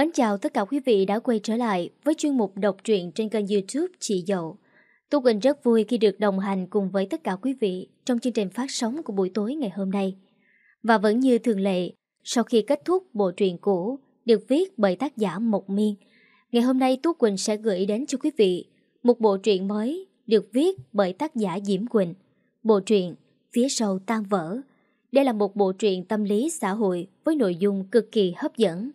Mến chào tất cả quý vị đã quay trở lại với chuyên mục đọc truyện trên kênh youtube Chị Dậu. Tu Quỳnh rất vui khi được đồng hành cùng với tất cả quý vị trong chương trình phát sóng của buổi tối ngày hôm nay. Và vẫn như thường lệ, sau khi kết thúc bộ truyện cũ được viết bởi tác giả Mộc Miên, ngày hôm nay Tú Quỳnh sẽ gửi đến cho quý vị một bộ truyện mới được viết bởi tác giả Diễm Quỳnh. Bộ truyện Phía sau tan vỡ. Đây là một bộ truyện tâm lý xã hội với nội dung cực kỳ hấp dẫn.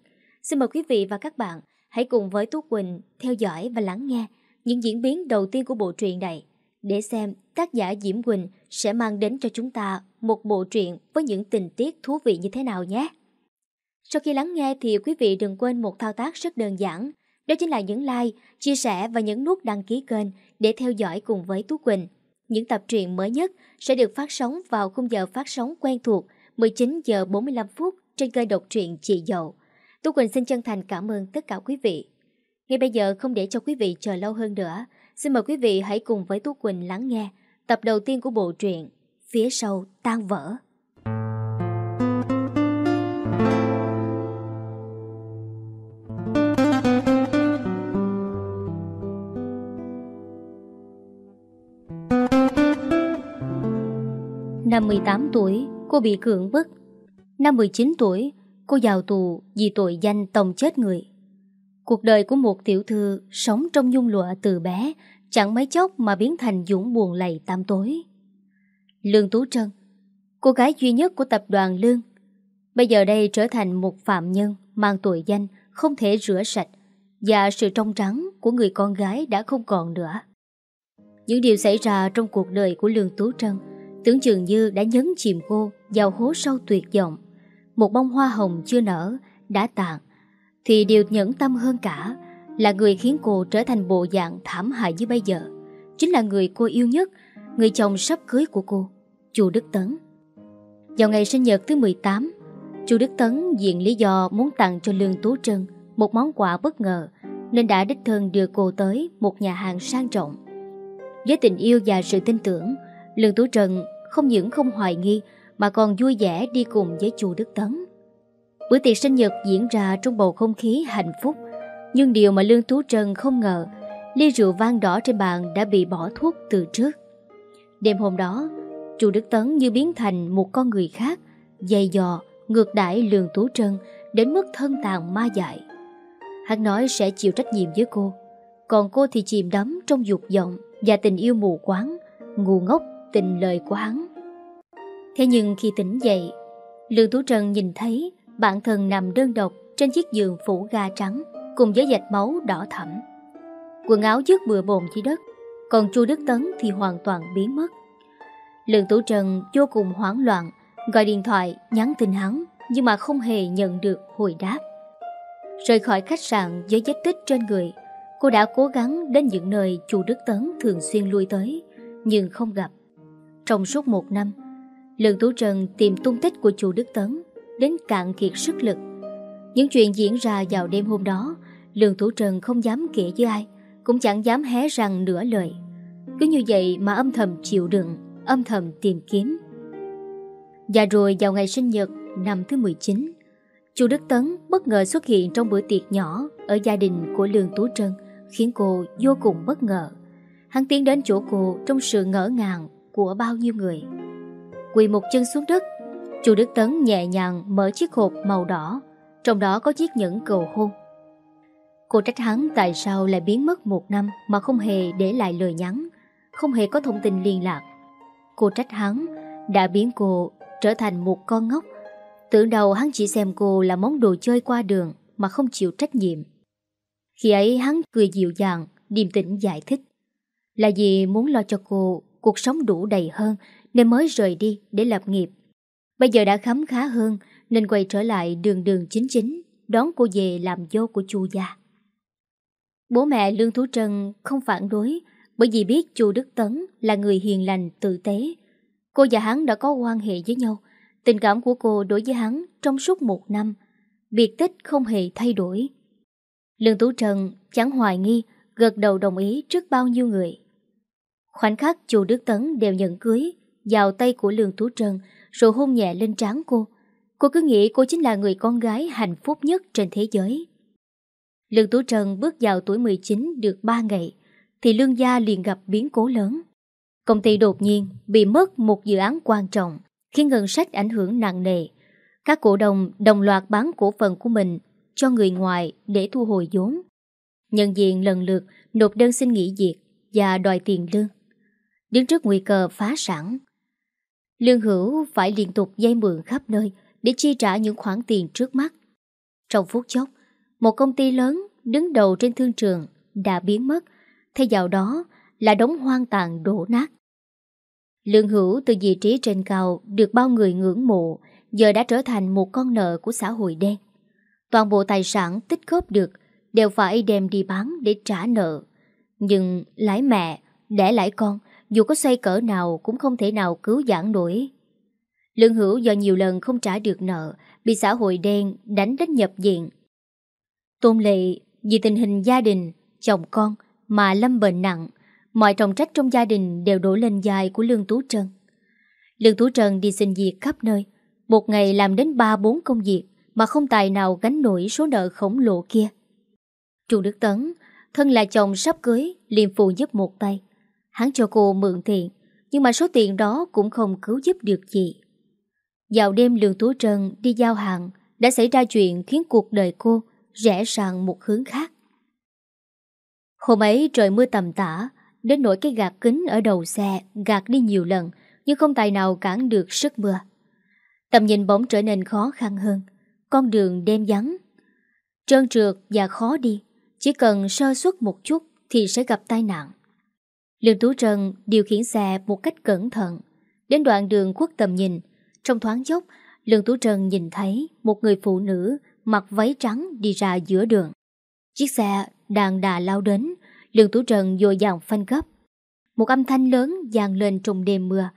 Xin mời quý vị và các bạn hãy cùng với Tú Quỳnh theo dõi và lắng nghe những diễn biến đầu tiên của bộ truyện này để xem tác giả Diễm Quỳnh sẽ mang đến cho chúng ta một bộ truyện với những tình tiết thú vị như thế nào nhé. Sau khi lắng nghe thì quý vị đừng quên một thao tác rất đơn giản, đó chính là nhấn like, chia sẻ và nhấn nút đăng ký kênh để theo dõi cùng với Tú Quỳnh. Những tập truyện mới nhất sẽ được phát sóng vào khung giờ phát sóng quen thuộc 19 giờ 45 phút trên kênh độc truyện Chị Dậu. Tú Quỳnh xin chân thành cảm ơn tất cả quý vị. Ngay bây giờ không để cho quý vị chờ lâu hơn nữa, xin mời quý vị hãy cùng với Tú Quỳnh lắng nghe tập đầu tiên của bộ truyện Phía sau tan vỡ. Năm 18 tuổi, cô bị cưỡng bức. Năm 19 tuổi, cô vào tù vì tội danh tông chết người. Cuộc đời của một tiểu thư sống trong nhung lụa từ bé chẳng mấy chốc mà biến thành dũng buồn lầy tam tối. Lương Tú Trân, cô gái duy nhất của tập đoàn Lương, bây giờ đây trở thành một phạm nhân mang tội danh không thể rửa sạch và sự trong trắng của người con gái đã không còn nữa. Những điều xảy ra trong cuộc đời của Lương Tú Trân tưởng chừng như đã nhấn chìm cô vào hố sâu tuyệt vọng. Một bông hoa hồng chưa nở, đã tàn, thì điều nhẫn tâm hơn cả là người khiến cô trở thành bộ dạng thảm hại như bây giờ. Chính là người cô yêu nhất, người chồng sắp cưới của cô, chu Đức Tấn. Vào ngày sinh nhật thứ 18, chu Đức Tấn diện lý do muốn tặng cho Lương Tú Trân một món quà bất ngờ nên đã đích thân đưa cô tới một nhà hàng sang trọng. Với tình yêu và sự tin tưởng, Lương Tú Trân không những không hoài nghi mà còn vui vẻ đi cùng với chu Đức Tấn. Bữa tiệc sinh nhật diễn ra trong bầu không khí hạnh phúc, nhưng điều mà Lương Tú Trân không ngờ, ly rượu vang đỏ trên bàn đã bị bỏ thuốc từ trước. Đêm hôm đó, chu Đức Tấn như biến thành một con người khác, dày dò, ngược đãi Lương Tú Trân đến mức thân tàn ma dại. Hắn nói sẽ chịu trách nhiệm với cô, còn cô thì chìm đắm trong dục vọng và tình yêu mù quáng, ngu ngốc tình lời của hắn. Thế nhưng khi tỉnh dậy, Lương Tú Trân nhìn thấy bản thân nằm đơn độc trên chiếc giường phủ ga trắng cùng với dạch máu đỏ thẫm. Quần áo dứt bừa bồn dưới đất, còn Chu Đức Tấn thì hoàn toàn biến mất. Lương Tú Trân vô cùng hoảng loạn, gọi điện thoại, nhắn tin hắn, nhưng mà không hề nhận được hồi đáp. Rời khỏi khách sạn với vết tích trên người, cô đã cố gắng đến những nơi Chu Đức Tấn thường xuyên lui tới, nhưng không gặp. Trong suốt một năm, Lương Tú Trân tìm tung tích của chủ Đức Tấn đến cạn kiệt sức lực. Những chuyện diễn ra vào đêm hôm đó, Lương Tú Trân không dám kể với ai, cũng chẳng dám hé răng nửa lời. Cứ như vậy mà âm thầm chịu đựng, âm thầm tìm kiếm. Và rồi vào ngày sinh nhật năm thứ 19, Chu Đức Tấn bất ngờ xuất hiện trong bữa tiệc nhỏ ở gia đình của Lương Tú Trân, khiến cô vô cùng bất ngờ. Hắn tiến đến chỗ cô trong sự ngỡ ngàng của bao nhiêu người. Quỳ một chân xuống đất, Chu Đức Tấn nhẹ nhàng mở chiếc hộp màu đỏ, trong đó có chiếc nhẫn cầu hôn. Cô trách hắn tại sao lại biến mất một năm mà không hề để lại lời nhắn, không hề có thông tin liên lạc. Cô trách hắn đã biến cô trở thành một con ngốc. Tưởng đầu hắn chỉ xem cô là món đồ chơi qua đường mà không chịu trách nhiệm. Khi ấy hắn cười dịu dàng, điềm tĩnh giải thích. Là vì muốn lo cho cô cuộc sống đủ đầy hơn nên mới rời đi để lập nghiệp. Bây giờ đã khám khá hơn nên quay trở lại đường đường chính chính đón cô về làm dâu của chu gia. Bố mẹ Lương Thú Trân không phản đối bởi vì biết chu Đức Tấn là người hiền lành, tử tế. Cô và hắn đã có quan hệ với nhau. Tình cảm của cô đối với hắn trong suốt một năm, biệt tích không hề thay đổi. Lương Tú Trần chẳng hoài nghi, gật đầu đồng ý trước bao nhiêu người. Khoảnh khắc chu Đức Tấn đều nhận cưới, vào tay của Lương Tú Trân, rồi hôn nhẹ lên trán cô. Cô cứ nghĩ cô chính là người con gái hạnh phúc nhất trên thế giới. Lương Tú Trần bước vào tuổi 19 được 3 ngày, thì Lương Gia liền gặp biến cố lớn. Công ty đột nhiên bị mất một dự án quan trọng, khiến ngân sách ảnh hưởng nặng nề. Các cổ đông đồng loạt bán cổ phần của mình cho người ngoài để thu hồi vốn. Nhân diện lần lượt nộp đơn xin nghỉ việc và đòi tiền lương. Đứng trước nguy cơ phá sản. Lương hữu phải liên tục dây mượn khắp nơi để chi trả những khoản tiền trước mắt. Trong phút chốc, một công ty lớn đứng đầu trên thương trường đã biến mất, thay vào đó là đống hoang tàn đổ nát. Lương hữu từ vị trí trên cao được bao người ngưỡng mộ, giờ đã trở thành một con nợ của xã hội đen. Toàn bộ tài sản tích góp được đều phải đem đi bán để trả nợ. Nhưng lãi mẹ, để lãi con, dù có xoay cỡ nào cũng không thể nào cứu giãn nổi. Lương hữu do nhiều lần không trả được nợ, bị xã hội đen đánh đến nhập viện. Tôn lệ vì tình hình gia đình, chồng con mà lâm bệnh nặng, mọi trọng trách trong gia đình đều đổ lên dài của Lương Tú Trân. Lương Tú Trân đi xin việc khắp nơi, một ngày làm đến 3-4 công việc mà không tài nào gánh nổi số nợ khổng lồ kia. Chu Đức Tấn, thân là chồng sắp cưới, liền phụ giúp một tay. Hắn cho cô mượn tiền, nhưng mà số tiền đó cũng không cứu giúp được gì. Vào đêm Lương Tú Trân đi giao hàng đã xảy ra chuyện khiến cuộc đời cô rẽ sang một hướng khác. Hôm ấy trời mưa tầm tã, đến nỗi cái gạt kính ở đầu xe gạt đi nhiều lần nhưng không tài nào cản được sức mưa. Tầm nhìn bỗng trở nên khó khăn hơn, con đường đêm vắng. Trơn trượt và khó đi, chỉ cần sơ suất một chút thì sẽ gặp tai nạn. Lương Tú Trân điều khiển xe một cách cẩn thận. Đến đoạn đường khuất tầm nhìn, trong thoáng chốc, Lương Tú Trân nhìn thấy một người phụ nữ mặc váy trắng đi ra giữa đường. Chiếc xe đang đà lao đến, Lương Tú Trân dội dàng phanh gấp. Một âm thanh lớn vang lên trong đêm mưa.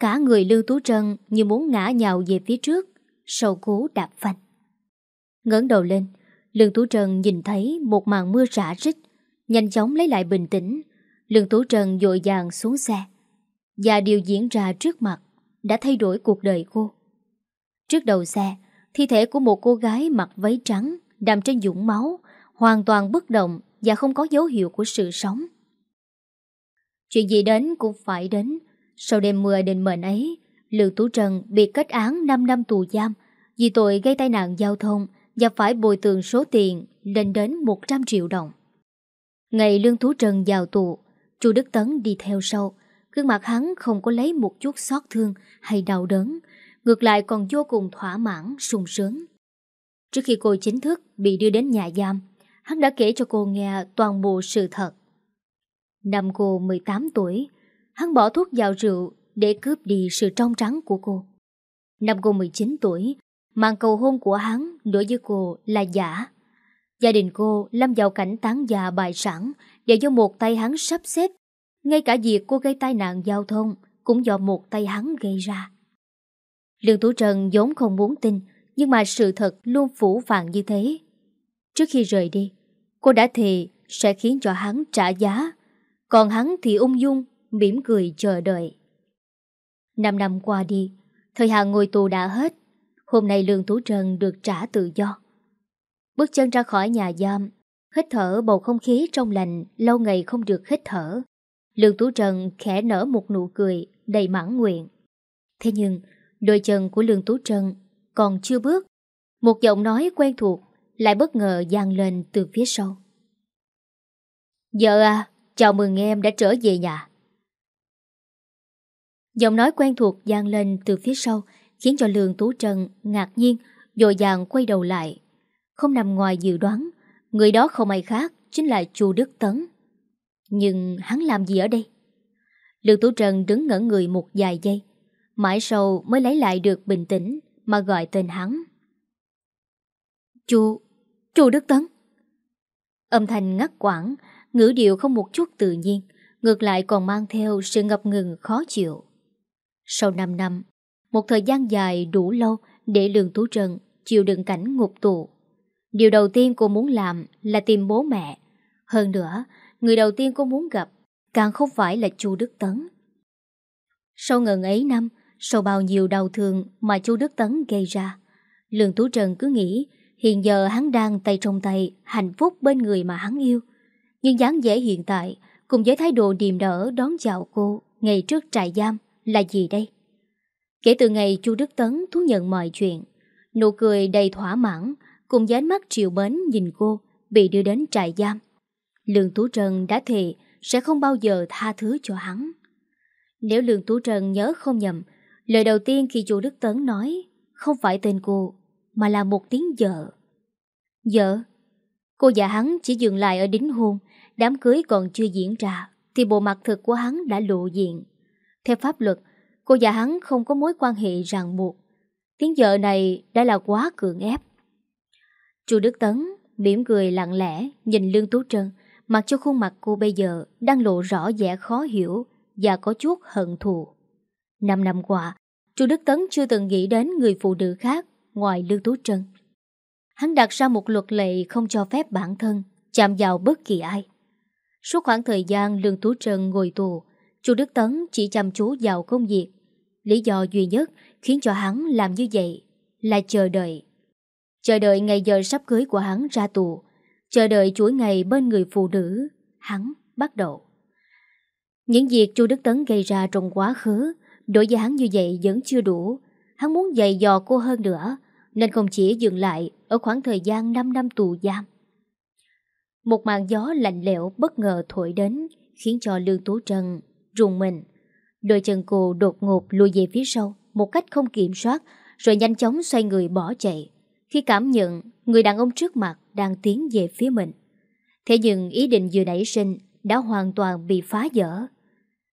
Cả người Lương Tú Trân như muốn ngã nhào về phía trước, sầu cố đạp phanh. Ngẩng đầu lên, Lương Tú Trân nhìn thấy một màn mưa rã rít, nhanh chóng lấy lại bình tĩnh. Lương Tú trần dội dàng xuống xe. Và điều diễn ra trước mặt đã thay đổi cuộc đời cô. Trước đầu xe, thi thể của một cô gái mặc váy trắng nằm trên dũng máu, hoàn toàn bất động và không có dấu hiệu của sự sống. Chuyện gì đến cũng phải đến. Sau đêm mưa đền mệnh ấy, Lương Tú Trần bị kết án 5 năm tù giam vì tội gây tai nạn giao thông và phải bồi thường số tiền lên đến 100 triệu đồng. Ngày Lương Tú Trần vào tù, chu Đức Tấn đi theo sau. Gương mặt hắn không có lấy một chút xót thương hay đau đớn, ngược lại còn vô cùng thỏa mãn, sung sướng. Trước khi cô chính thức bị đưa đến nhà giam, hắn đã kể cho cô nghe toàn bộ sự thật. Năm cô 18 tuổi, hắn bỏ thuốc vào rượu để cướp đi sự trong trắng của cô. Năm cô 19 tuổi, màn cầu hôn của hắn đối với cô là giả. Gia đình cô lâm vào cảnh tán già bại sản và do một tay hắn sắp xếp. Ngay cả việc cô gây tai nạn giao thông cũng do một tay hắn gây ra. Lương Tú Trần vốn không muốn tin, nhưng mà sự thật luôn phủ phàng như thế. Trước khi rời đi, cô đã thề sẽ khiến cho hắn trả giá, còn hắn thì ung dung, mỉm cười chờ đợi. Năm năm qua đi, thời hạn ngồi tù đã hết, hôm nay Lương Tú Trần được trả tự do. Bước chân ra khỏi nhà giam, hít thở bầu không khí trong lành lâu ngày không được hít thở. Lương Tú Trần khẽ nở một nụ cười đầy mãn nguyện. Thế nhưng, đôi chân của Lương Tú trần còn chưa bước. Một giọng nói quen thuộc lại bất ngờ gian lên từ phía sau. Vợ à, chào mừng em đã trở về nhà. Giọng nói quen thuộc gian lên từ phía sau khiến cho Lương Tú trần ngạc nhiên, dội dàng quay đầu lại. Không nằm ngoài dự đoán, người đó không ai khác chính là chu Đức Tấn. Nhưng hắn làm gì ở đây? Lương Tú Trần đứng ngẩn người một vài giây, Mãi sau mới lấy lại được bình tĩnh Mà gọi tên hắn Chu Chu Đức Tấn Âm thanh ngắt quãng Ngữ điệu không một chút tự nhiên Ngược lại còn mang theo sự ngập ngừng khó chịu Sau 5 năm Một thời gian dài đủ lâu Để Lương Tú Trần chịu đựng cảnh ngục tù Điều đầu tiên cô muốn làm Là tìm bố mẹ Hơn nữa Người đầu tiên cô muốn gặp Càng không phải là chu Đức Tấn Sau ngần ấy năm sau bao nhiêu đau thương mà chú Đức Tấn gây ra, Lương Tú Trần cứ nghĩ hiện giờ hắn đang tay trong tay, hạnh phúc bên người mà hắn yêu. Nhưng dáng vẻ hiện tại, cùng với thái độ điềm đỡ đón chào cô ngày trước trại giam là gì đây? Kể từ ngày chu Đức Tấn thú nhận mọi chuyện, nụ cười đầy thỏa mãn, cùng dán mắt triều mến nhìn cô bị đưa đến trại giam. Lương Tú Trần đã thề sẽ không bao giờ tha thứ cho hắn. Nếu Lương Tú Trần nhớ không nhầm, lời đầu tiên khi chu Đức Tấn nói không phải tên cô, mà là một tiếng vợ. Vợ? Cô và hắn chỉ dừng lại ở đính hôn, đám cưới còn chưa diễn ra, thì bộ mặt thực của hắn đã lộ diện. Theo pháp luật, cô và hắn không có mối quan hệ ràng buộc. Tiếng vợ này đã là quá cường ép. Chu Đức Tấn mỉm cười lặng lẽ nhìn Lương Tú Trân, mặc cho khuôn mặt cô bây giờ đang lộ rõ vẻ khó hiểu và có chút hận thù. Năm năm qua, Chu Đức Tấn chưa từng nghĩ đến người phụ nữ khác ngoài Lương Tú Trân. Hắn đặt ra một luật lệ không cho phép bản thân chạm vào bất kỳ ai. Suốt khoảng thời gian Lương Tú Trân ngồi tù, Chu Đức Tấn chỉ chăm chú vào công việc. Lý do duy nhất khiến cho hắn làm như vậy là chờ đợi. Chờ đợi ngày giờ sắp cưới của hắn ra tù, chờ đợi chuỗi ngày bên người phụ nữ, hắn bắt đầu. Những việc Chu Đức Tấn gây ra trong quá khứ, đối với hắn như vậy vẫn chưa đủ. Hắn muốn dày dò cô hơn nữa, nên không chỉ dừng lại ở khoảng thời gian 5 năm tù giam. Một màn gió lạnh lẽo bất ngờ thổi đến, khiến cho Lương Tú trần rùng mình. Đôi chân cô đột ngột lùi về phía sau, một cách không kiểm soát, rồi nhanh chóng xoay người bỏ chạy. Khi cảm nhận người đàn ông trước mặt đang tiến về phía mình. Thế nhưng ý định vừa nảy sinh đã hoàn toàn bị phá vỡ.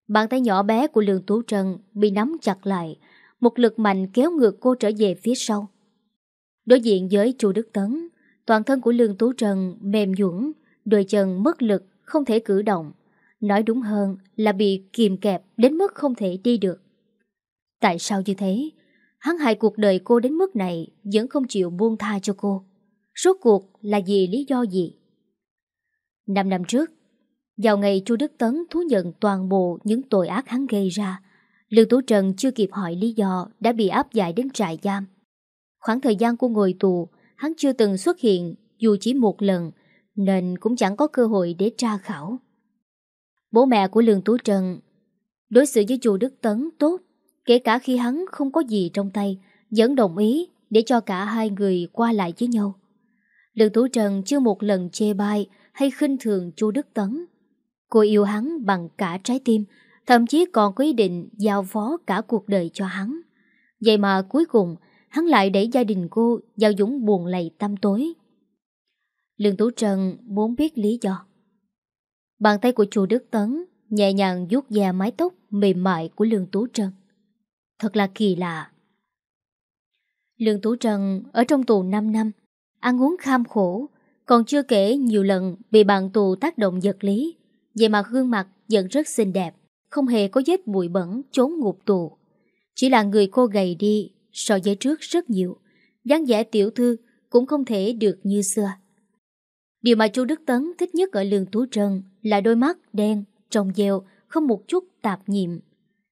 Bàn tay nhỏ bé của Lương Tú Trân bị nắm chặt lại, một lực mạnh kéo ngược cô trở về phía sau. Đối diện với chu Đức Tấn, toàn thân của Lương Tú Trân mềm nhũn, đôi chân mất lực, không thể cử động. Nói đúng hơn là bị kìm kẹp đến mức không thể đi được. Tại sao như thế? Hắn hại cuộc đời cô đến mức này vẫn không chịu buông tha cho cô. Rốt cuộc là vì lý do gì? Năm năm trước, vào ngày Chu Đức Tấn thú nhận toàn bộ những tội ác hắn gây ra, Lương Tú Trần chưa kịp hỏi lý do đã bị áp giải đến trại giam. Khoảng thời gian cô ngồi tù, hắn chưa từng xuất hiện dù chỉ một lần, nên cũng chẳng có cơ hội để tra khảo. Bố mẹ của Lương Tú Trần đối xử với chu Đức Tấn tốt, kể cả khi hắn không có gì trong tay, vẫn đồng ý để cho cả hai người qua lại với nhau. Lương Tú Trần chưa một lần chê bai hay khinh thường chu Đức Tấn. Cô yêu hắn bằng cả trái tim, thậm chí còn có ý định giao phó cả cuộc đời cho hắn. Vậy mà cuối cùng, hắn lại đẩy gia đình cô vào dũng buồn lầy tâm tối. Lương Tú Trần muốn biết lý do. Bàn tay của Chu Đức Tấn nhẹ nhàng vuốt da mái tóc mềm mại của Lương Tú trần. Thật là kỳ lạ. Lương Tú Trân ở trong tù 5 năm, ăn uống kham khổ, còn chưa kể nhiều lần bị bạn tù tác động vật lý, vậy mà gương mặt vẫn rất xinh đẹp, không hề có vết bụi bẩn trốn ngục tù. Chỉ là người cô gầy đi so với trước rất nhiều, dáng vẻ tiểu thư cũng không thể được như xưa. Điều mà chu Đức Tấn thích nhất ở Lương Tú Trân là đôi mắt đen, trong dèo, không một chút tạp nhiệm.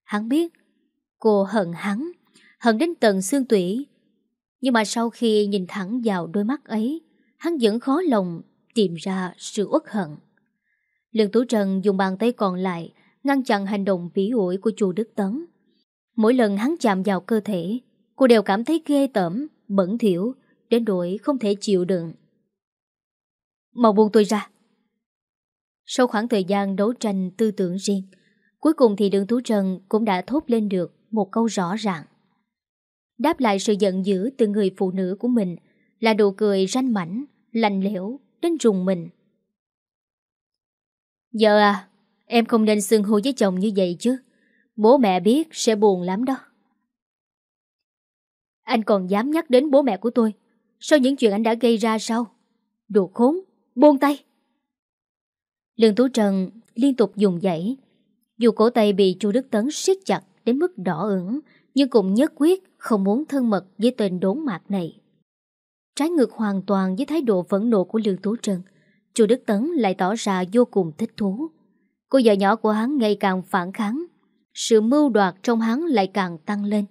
Hắn biết, cô hận hắn, hận đến tận xương tủy. Nhưng mà sau khi nhìn thẳng vào đôi mắt ấy, hắn vẫn khó lòng tìm ra sự uất hận. Lương Tú trần dùng bàn tay còn lại ngăn chặn hành động vĩ ủi của chu Đức Tấn. Mỗi lần hắn chạm vào cơ thể, cô đều cảm thấy ghê tởm, bẩn thỉu, đến nỗi không thể chịu đựng. Mau buông tôi ra. Sau khoảng thời gian đấu tranh tư tưởng riêng, cuối cùng thì đường Tú Trần cũng đã thốt lên được một câu rõ ràng. Đáp lại sự giận dữ từ người phụ nữ của mình là nụ cười ranh mảnh, lành lẽo, đến rùng mình. Giờ à, em không nên xưng hô với chồng như vậy chứ. Bố mẹ biết sẽ buồn lắm đó. Anh còn dám nhắc đến bố mẹ của tôi Sau những chuyện anh đã gây ra sao Đồ khốn Buông tay Lương Tú Trần liên tục dùng dãy Dù cổ tay bị chu Đức Tấn siết chặt Đến mức đỏ ửng Nhưng cũng nhất quyết không muốn thân mật Với tên đốn mạc này. Trái ngược hoàn toàn với thái độ phẫn nộ của Lương Tú Trân, chu Đức Tấn lại tỏ ra vô cùng thích thú. Cô vợ nhỏ của hắn ngày càng phản kháng Sự mưu đoạt trong hắn lại càng tăng lên.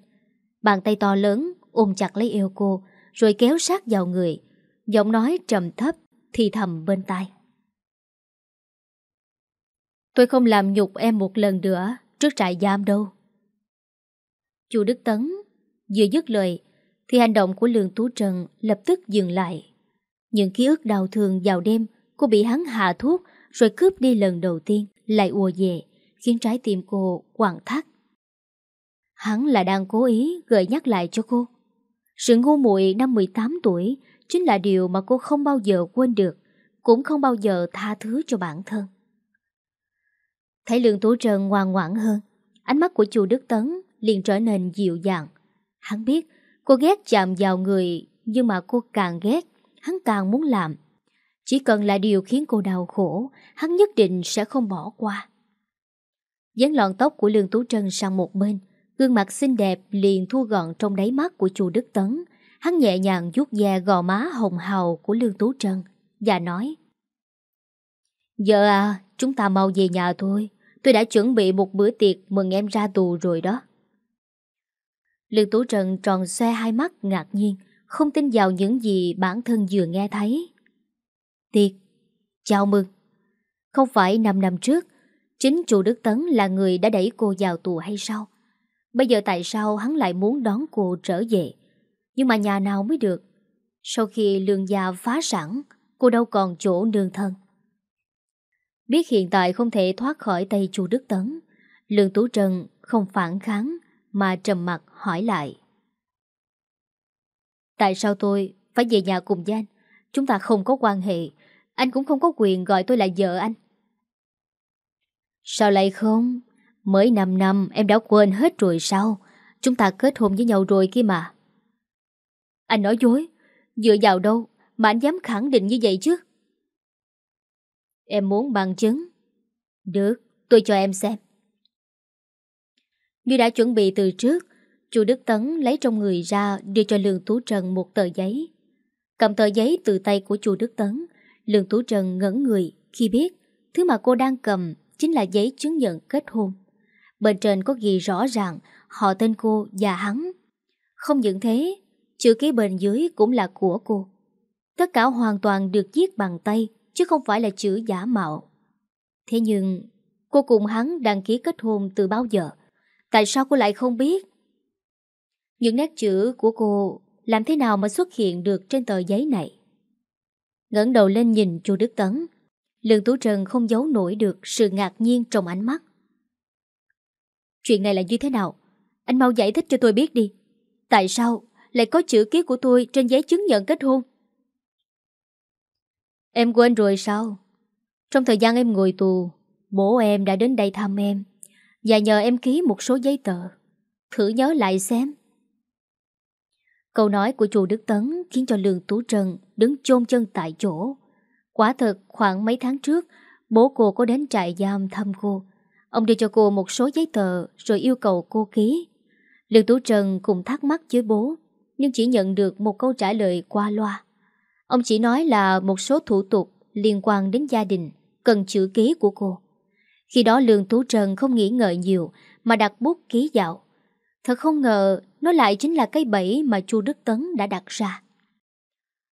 Bàn tay to lớn ôm chặt lấy eo cô Rồi kéo sát vào người Giọng nói trầm thấp Thì thầm bên tai. Tôi không làm nhục em một lần nữa Trước trại giam đâu. Chu Đức Tấn. Vừa dứt lời, Thì hành động của Lương Tú Trần lập tức dừng lại. Những ký ức đau thương vào đêm, Cô bị hắn hạ thuốc Rồi cướp đi lần đầu tiên, Lại ùa về, Khiến trái tim cô quặn thắt. Hắn là đang cố ý gợi nhắc lại cho cô. Sự ngu muội năm 18 tuổi Chính là điều mà cô không bao giờ quên được, Cũng không bao giờ tha thứ cho bản thân. Thấy Lương Tú Trần ngoan ngoãn hơn, Ánh mắt của chu Đức Tấn liền trở nên dịu dàng. Hắn biết cô ghét chạm vào người Nhưng mà cô càng ghét Hắn càng muốn làm. Chỉ cần là điều khiến cô đau khổ Hắn nhất định sẽ không bỏ qua. Dán lọn tóc của Lương Tú Trân sang một bên Gương mặt xinh đẹp liền thu gọn trong đáy mắt của chu Đức Tấn. Hắn nhẹ nhàng vuốt da gò má hồng hào của Lương Tú Trân Và nói Giờ à, chúng ta mau về nhà thôi. Tôi đã chuẩn bị một bữa tiệc mừng em ra tù rồi đó. Lương Tú Trần tròn xoe hai mắt ngạc nhiên, Không tin vào những gì bản thân vừa nghe thấy. Tiệc Chào mừng. Không phải 5 năm trước, Chính chủ Đức Tấn là người đã đẩy cô vào tù hay sao? Bây giờ tại sao hắn lại muốn đón cô trở về? Nhưng mà nhà nào mới được? Sau khi lương gia phá sản, Cô đâu còn chỗ nương thân? Biết hiện tại không thể thoát khỏi tay chu Đức Tấn, Lương Tú Trần không phản kháng mà trầm mặt hỏi lại. Tại sao tôi phải về nhà cùng với anh? Chúng ta không có quan hệ. Anh cũng không có quyền gọi tôi là vợ anh. Sao lại không? Mới 5 năm, em đã quên hết rồi sao? Chúng ta kết hôn với nhau rồi kia mà. Anh nói dối. Dựa vào đâu mà anh dám khẳng định như vậy chứ? Em muốn bằng chứng. Được, tôi cho em xem. Như đã chuẩn bị từ trước. Chu Đức Tấn lấy trong người ra Đưa cho Lương Tú Trần một tờ giấy. Cầm tờ giấy từ tay của chu Đức Tấn. Lương Tú Trần ngẩn người Khi biết Thứ mà cô đang cầm Chính là giấy chứng nhận kết hôn. Bên trên có ghi rõ ràng Họ tên cô và hắn. Không những thế, Chữ ký bên dưới cũng là của cô. Tất cả hoàn toàn được viết bằng tay, Chứ không phải là chữ giả mạo. Thế nhưng, Cô cùng hắn đăng ký kết hôn từ bao giờ? Tại sao cô lại không biết? Những nét chữ của cô Làm thế nào mà xuất hiện được trên tờ giấy này? ngẩng đầu lên nhìn chu Đức Tấn, Lương Tú Trần không giấu nổi được Sự ngạc nhiên trong ánh mắt. Chuyện này là như thế nào? Anh mau giải thích cho tôi biết đi. Tại sao lại có chữ ký của tôi Trên giấy chứng nhận kết hôn? Em quên rồi sao? Trong thời gian em ngồi tù, Bố em đã đến đây thăm em. Và nhờ em ký một số giấy tờ. Thử nhớ lại xem. Câu nói của chùa Đức Tấn Khiến cho Lương Tú Trần Đứng chôn chân tại chỗ. Quả thật khoảng mấy tháng trước, Bố cô có đến trại giam thăm cô. Ông đưa cho cô một số giấy tờ Rồi yêu cầu cô ký. Lương Tú Trần cùng thắc mắc với bố, Nhưng chỉ nhận được một câu trả lời qua loa. Ông chỉ nói là một số thủ tục liên quan đến gia đình, cần chữ ký của cô. Khi đó Lương Tú Trần không nghĩ ngợi nhiều mà đặt bút ký dạo. Thật không ngờ nó lại chính là cái bẫy mà chu Đức Tấn đã đặt ra.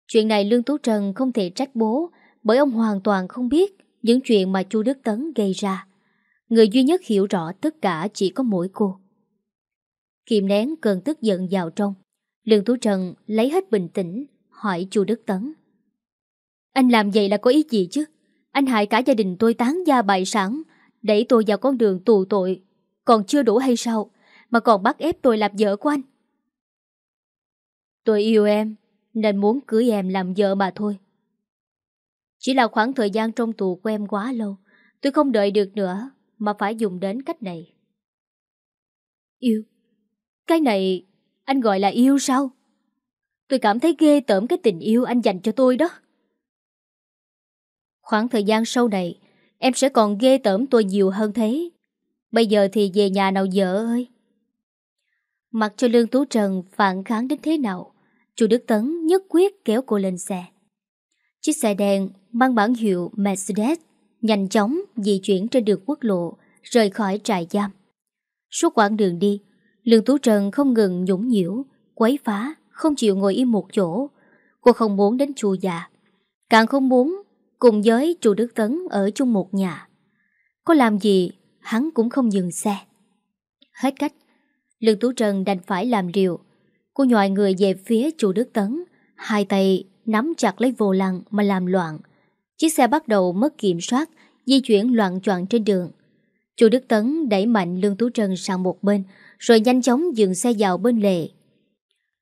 Chuyện này Lương Tú Trần không thể trách bố bởi ông hoàn toàn không biết những chuyện mà chu Đức Tấn gây ra. Người duy nhất hiểu rõ tất cả chỉ có mỗi cô. Kiềm nén cơn tức giận vào trong. Lương Tú Trần lấy hết bình tĩnh hỏi chu Đức Tấn. Anh làm vậy là có ý gì chứ? Anh hại cả gia đình tôi tán gia bại sản, đẩy tôi vào con đường tù tội. Còn chưa đủ hay sao? Mà còn bắt ép tôi làm vợ của anh. Tôi yêu em, nên muốn cưới em làm vợ mà thôi. Chỉ là khoảng thời gian trong tù của em quá lâu, tôi không đợi được nữa, mà phải dùng đến cách này. Yêu? Cái này anh gọi là yêu sao? Tôi cảm thấy ghê tởm cái tình yêu anh dành cho tôi đó. Khoảng thời gian sau này, em sẽ còn ghê tởm tôi nhiều hơn thế. Bây giờ thì về nhà nào vợ ơi. Mặc cho Lương Tú Trần phản kháng đến thế nào, Chú Đức Tấn nhất quyết kéo cô lên xe. Chiếc xe đen mang bản hiệu Mercedes nhanh chóng di chuyển trên đường quốc lộ, rời khỏi trại giam. Suốt quãng đường đi, Lương Tú Trần không ngừng nhũng nhiễu, quấy phá, không chịu ngồi im một chỗ. Cô không muốn đến chùa già Càng không muốn cùng với chùa Đức Tấn ở chung một nhà. Có làm gì, hắn cũng không dừng xe. Hết cách, Lương Tú Trần đành phải làm điều. Cô nhòi người về phía chùa Đức Tấn, Hai tay nắm chặt lấy vô lăng mà làm loạn. Chiếc xe bắt đầu mất kiểm soát, Di chuyển loạn choạng trên đường. Chu Đức Tấn đẩy mạnh Lương Tú Trần sang một bên, Rồi nhanh chóng dừng xe vào bên lề.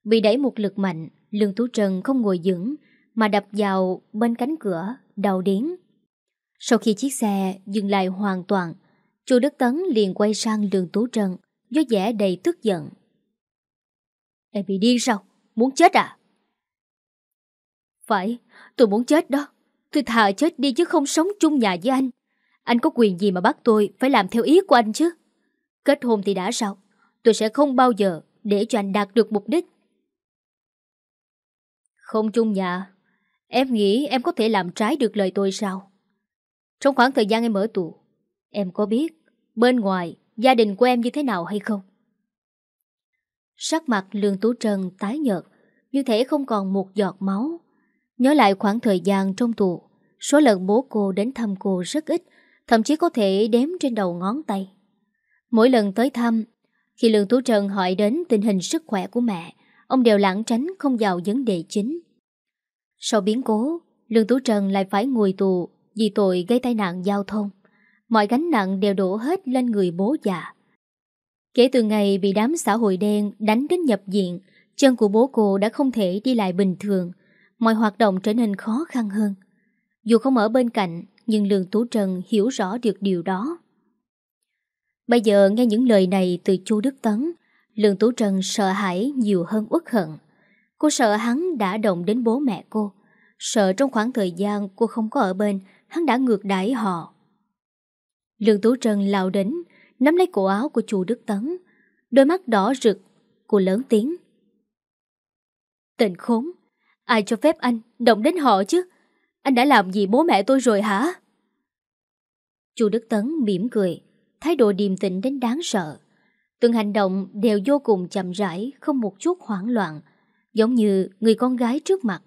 Bị đẩy một lực mạnh, Lương Tú Trần không ngồi vững mà đập vào bên cánh cửa đầu điến Sau khi chiếc xe dừng lại hoàn toàn Chu Đức Tấn liền quay sang đường Tú Trân Với vẻ đầy tức giận. Em bị điên sao? Muốn chết à? Phải, tôi muốn chết đó. Tôi thà chết đi chứ không sống chung nhà với anh. Anh có quyền gì mà bắt tôi Phải làm theo ý của anh chứ? Kết hôn thì đã sao? Tôi sẽ không bao giờ để cho anh đạt được mục đích. Không chung nhà Em nghĩ em có thể làm trái được lời tôi sao Trong khoảng thời gian em ở tù Em có biết Bên ngoài gia đình của em như thế nào hay không Sắc mặt Lương Tú Trân tái nhợt Như thể không còn một giọt máu Nhớ lại khoảng thời gian trong tù, số lần bố cô đến thăm cô rất ít, thậm chí có thể đếm trên đầu ngón tay. Mỗi lần tới thăm, khi Lương Tú Trần hỏi đến tình hình sức khỏe của mẹ, ông đều lãng tránh không vào vấn đề chính. Sau biến cố, Lương Tú Trần lại phải ngồi tù vì tội gây tai nạn giao thông. Mọi gánh nặng đều đổ hết lên người bố già. Kể từ ngày bị đám xã hội đen đánh đến nhập viện, chân của bố cô đã không thể đi lại bình thường, mọi hoạt động trở nên khó khăn hơn. Dù không ở bên cạnh, nhưng Lương Tú Trần hiểu rõ được điều đó. Bây giờ nghe những lời này từ chu Đức Tấn, Lương Tú Trần sợ hãi nhiều hơn uất hận. Cô sợ hắn đã động đến bố mẹ cô, sợ trong khoảng thời gian cô không có ở bên, hắn đã ngược đãi họ. Lương Tú Trần lao đến, nắm lấy cổ áo của chu Đức Tấn, đôi mắt đỏ rực, cô lớn tiếng. Tình khốn, Ai cho phép anh động đến họ chứ? Anh đã làm gì bố mẹ tôi rồi hả? Chu Đức Tấn mỉm cười, thái độ điềm tĩnh đến đáng sợ. Từng hành động đều vô cùng chậm rãi, không một chút hoảng loạn, giống như người con gái trước mặt.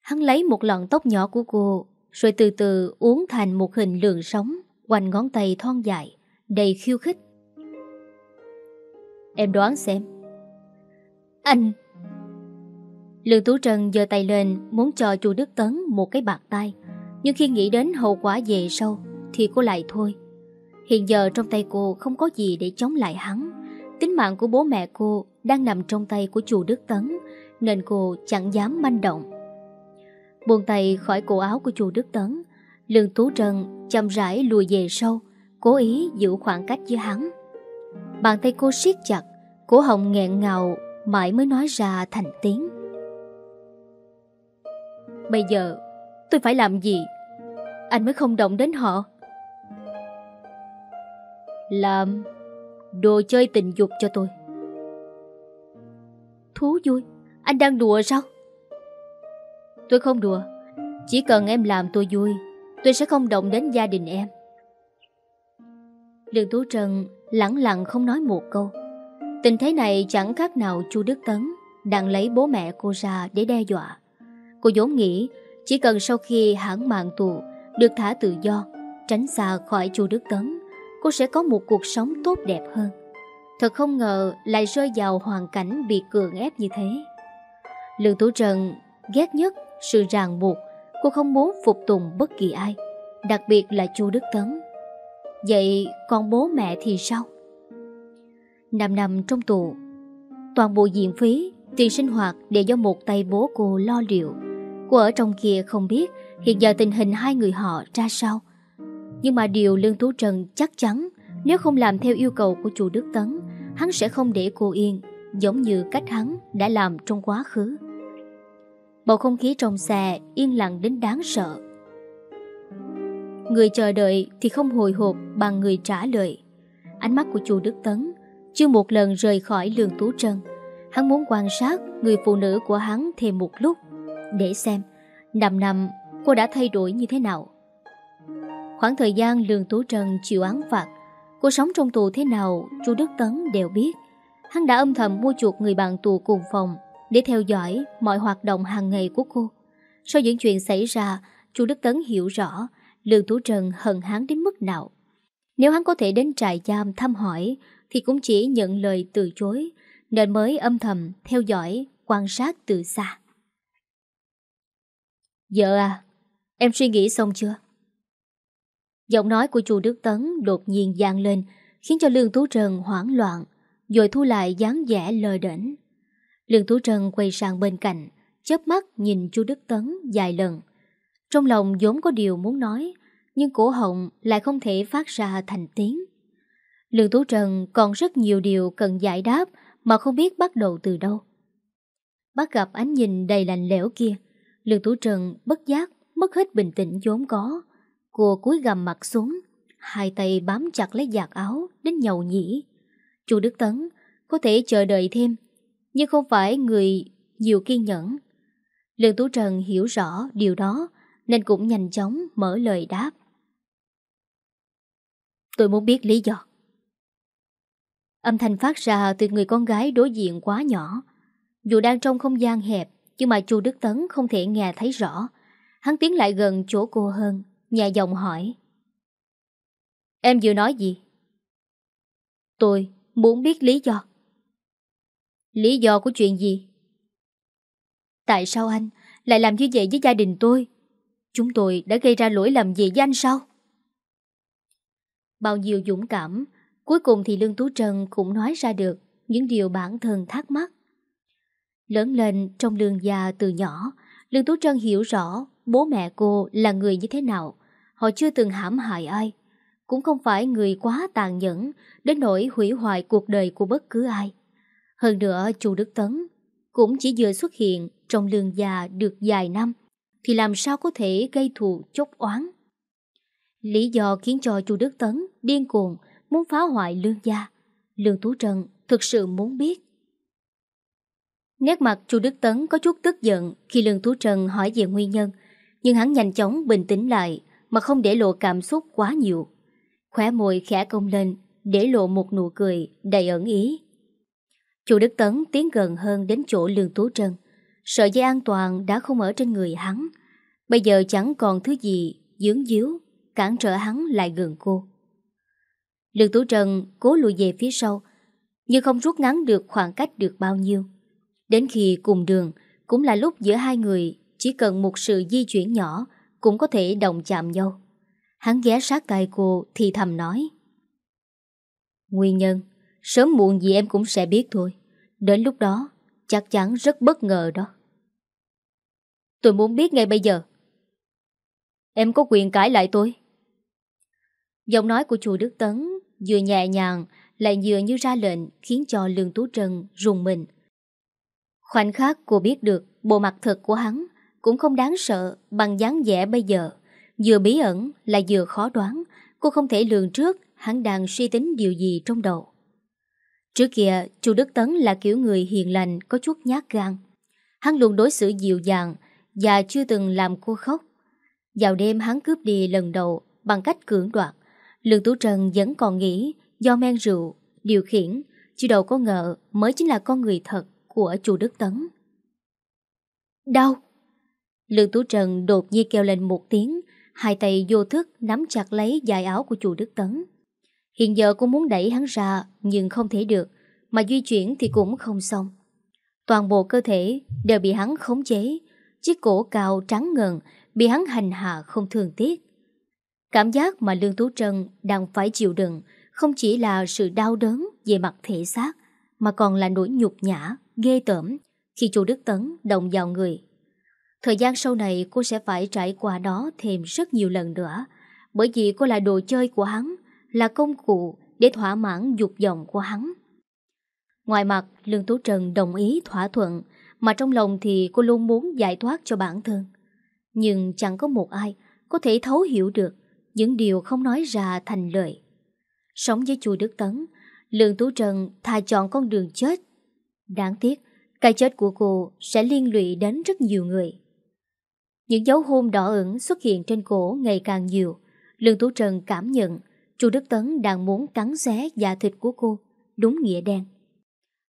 Hắn lấy một lọn tóc nhỏ của cô, rồi từ từ uống thành một hình lượng sóng quanh ngón tay thon dài, đầy khiêu khích. Em đoán xem. Anh, Lương Tú Trân giơ tay lên muốn cho chu Đức Tấn một cái bạc tay. Nhưng khi nghĩ đến hậu quả về sau thì cô lại thôi. Hiện giờ trong tay cô không có gì để chống lại hắn. Tính mạng của bố mẹ cô đang nằm trong tay của chùa Đức Tấn nên cô chẳng dám manh động. Buông tay khỏi cổ áo của chu Đức Tấn, Lương Tú Trân chậm rãi lùi về sau, Cố ý giữ khoảng cách với hắn. Bàn tay cô siết chặt, Cổ họng nghẹn ngào, Mãi mới nói ra thành tiếng. Bây giờ tôi phải làm gì? Anh mới không động đến họ. Làm Đồ chơi tình dục cho tôi. Thú vui. Anh đang đùa sao? Tôi không đùa. Chỉ cần em làm tôi vui Tôi sẽ không động đến gia đình em. Lương Tú Trân lặng lặng không nói một câu. Tình thế này chẳng khác nào chu Đức Tấn Đang lấy bố mẹ cô ra để đe dọa. Cô vốn nghĩ chỉ cần sau khi hãng mạng tù được thả tự do, tránh xa khỏi chu Đức Tấn, cô sẽ có một cuộc sống tốt đẹp hơn. Thật không ngờ lại rơi vào hoàn cảnh bị cường ép như thế. Lương Tú Trần ghét nhất sự ràng buộc, cô không muốn phục tùng bất kỳ ai, đặc biệt là chu Đức Tấn. Vậy còn bố mẹ thì sao? Năm năm trong tù, toàn bộ diện phí, tiền sinh hoạt đều do một tay bố cô lo liệu. Cô ở trong kia không biết hiện giờ tình hình hai người họ ra sao. Nhưng mà điều Lương Tú Trần chắc chắn nếu không làm theo yêu cầu của chủ Đức Tấn, hắn sẽ không để cô yên, giống như cách hắn đã làm trong quá khứ. Bầu không khí trong xe yên lặng đến đáng sợ. Người chờ đợi thì không hồi hộp bằng người trả lời. Ánh mắt của chủ Đức Tấn chưa một lần rời khỏi lường Tú Trân. Hắn muốn quan sát người phụ nữ của hắn thêm một lúc để xem năm năm cô đã thay đổi như thế nào. Khoảng thời gian Lương Tú Trân chịu án phạt, cô sống trong tù thế nào chu Đức Tấn đều biết. Hắn đã âm thầm mua chuộc người bạn tù cùng phòng để theo dõi mọi hoạt động hàng ngày của cô. Sau những chuyện xảy ra, chú Đức Tấn hiểu rõ Lương Tú Trần hận hắn đến mức nào. Nếu hắn có thể đến trại giam thăm hỏi thì cũng chỉ nhận lời từ chối nên mới âm thầm theo dõi, quan sát từ xa. Vợ à, em suy nghĩ xong chưa? Giọng nói của chú Đức Tấn đột nhiên gian lên khiến cho Lương Tú Trần hoảng loạn rồi thu lại dáng vẻ lờ đỉnh. Lương thú Trần quay sang bên cạnh chớp mắt nhìn chu Đức Tấn dài lần. Trong lòng vốn có điều muốn nói nhưng cổ họng lại không thể phát ra thành tiếng. Lương Tú Trần còn rất nhiều điều cần giải đáp mà không biết bắt đầu từ đâu. Bắt gặp ánh nhìn đầy lạnh lẽo kia, Lương Tú Trần bất giác mất hết bình tĩnh vốn có. Cô cúi gầm mặt xuống, hai tay bám chặt lấy giạt áo đến nhầu nhĩ. Chu Đức Tấn có thể chờ đợi thêm, nhưng không phải người nhiều kiên nhẫn. Lương Tú Trần hiểu rõ điều đó nên cũng nhanh chóng mở lời đáp. Tôi muốn biết lý do. Âm thanh phát ra từ người con gái đối diện quá nhỏ. Dù đang trong không gian hẹp, nhưng mà chu Đức Tấn không thể nghe thấy rõ. Hắn tiến lại gần chỗ cô hơn, nhà giọng hỏi. Em vừa nói gì? Tôi muốn biết lý do. Lý do của chuyện gì? Tại sao anh lại làm như vậy với gia đình tôi? Chúng tôi đã gây ra lỗi lầm gì với anh sao? Bao nhiêu dũng cảm, cuối cùng thì Lương Tú Trân cũng nói ra được những điều bản thân thắc mắc. Lớn lên trong lương gia từ nhỏ, Lương Tú Trân hiểu rõ bố mẹ cô là người như thế nào. Họ chưa từng hãm hại ai, cũng không phải người quá tàn nhẫn đến nỗi hủy hoại cuộc đời của bất cứ ai. Hơn nữa, chu Đức Tấn cũng chỉ vừa xuất hiện trong lương gia được vài năm, thì làm sao có thể gây thù chốc oán. Lý do khiến cho chu Đức Tấn điên cuồng muốn phá hoại lương gia. Lương Tú Trân thực sự muốn biết. Nét mặt chu Đức Tấn có chút tức giận khi Lương Tú Trân hỏi về nguyên nhân, nhưng hắn nhanh chóng bình tĩnh lại mà không để lộ cảm xúc quá nhiều. Khóe môi khẽ cong lên để lộ một nụ cười đầy ẩn ý. Chu Đức Tấn tiến gần hơn đến chỗ Lương Tú Trân. Sợi dây an toàn đã không ở trên người hắn. Bây giờ chẳng còn thứ gì dướng díu cản trở hắn lại gần cô. Lương Tú Trân cố lùi về phía sau, nhưng không rút ngắn được khoảng cách được bao nhiêu. Đến khi cùng đường, cũng là lúc giữa hai người chỉ cần một sự di chuyển nhỏ cũng có thể đồng chạm nhau. Hắn ghé sát tay cô thì thầm nói. Nguyên nhân, sớm muộn gì em cũng sẽ biết thôi. Đến lúc đó, chắc chắn rất bất ngờ đó. Tôi muốn biết ngay bây giờ. Em có quyền cãi lại tôi. Giọng nói của chùa Đức Tấn vừa nhẹ nhàng lại vừa như ra lệnh khiến cho Lương Tú Trân rùng mình. Khoảnh khắc cô biết được bộ mặt thật của hắn cũng không đáng sợ bằng dáng vẻ bây giờ. Vừa bí ẩn lại vừa khó đoán, cô không thể lường trước hắn đang suy tính điều gì trong đầu. Trước kia, chu Đức Tấn là kiểu người hiền lành có chút nhát gan. Hắn luôn đối xử dịu dàng và chưa từng làm cô khóc. Vào đêm hắn cướp đi lần đầu bằng cách cưỡng đoạt. Lương Tú Trần vẫn còn nghĩ do men rượu, điều khiển, chứ đâu có ngờ mới chính là con người thật của chu Đức Tấn. Đau! Lương Tú Trần đột nhiên kêu lên một tiếng, hai tay vô thức nắm chặt lấy dài áo của chu Đức Tấn. Hiện giờ cô muốn đẩy hắn ra nhưng không thể được, mà di chuyển thì cũng không xong. Toàn bộ cơ thể đều bị hắn khống chế, chiếc cổ cao trắng ngần bị hắn hành hạ không thường tiếc. Cảm giác mà Lương Tú Trân đang phải chịu đựng không chỉ là sự đau đớn về mặt thể xác, mà còn là nỗi nhục nhã, ghê tởm khi chu Đức Tấn động vào người. Thời gian sau này cô sẽ phải trải qua đó thêm rất nhiều lần nữa, bởi vì cô là đồ chơi của hắn, là công cụ để thỏa mãn dục vọng của hắn. Ngoài mặt, Lương Tú Trần đồng ý thỏa thuận, mà trong lòng thì cô luôn muốn giải thoát cho bản thân. Nhưng chẳng có một ai có thể thấu hiểu được những điều không nói ra thành lời. Sống với chùa Đức Tấn, Lương Tú Trần thà chọn con đường chết. Đáng tiếc, cái chết của cô sẽ liên lụy đến rất nhiều người. Những dấu hôn đỏ ửng xuất hiện trên cổ ngày càng nhiều. Lương Tú Trần cảm nhận chu Đức Tấn đang muốn cắn xé da thịt của cô, đúng nghĩa đen.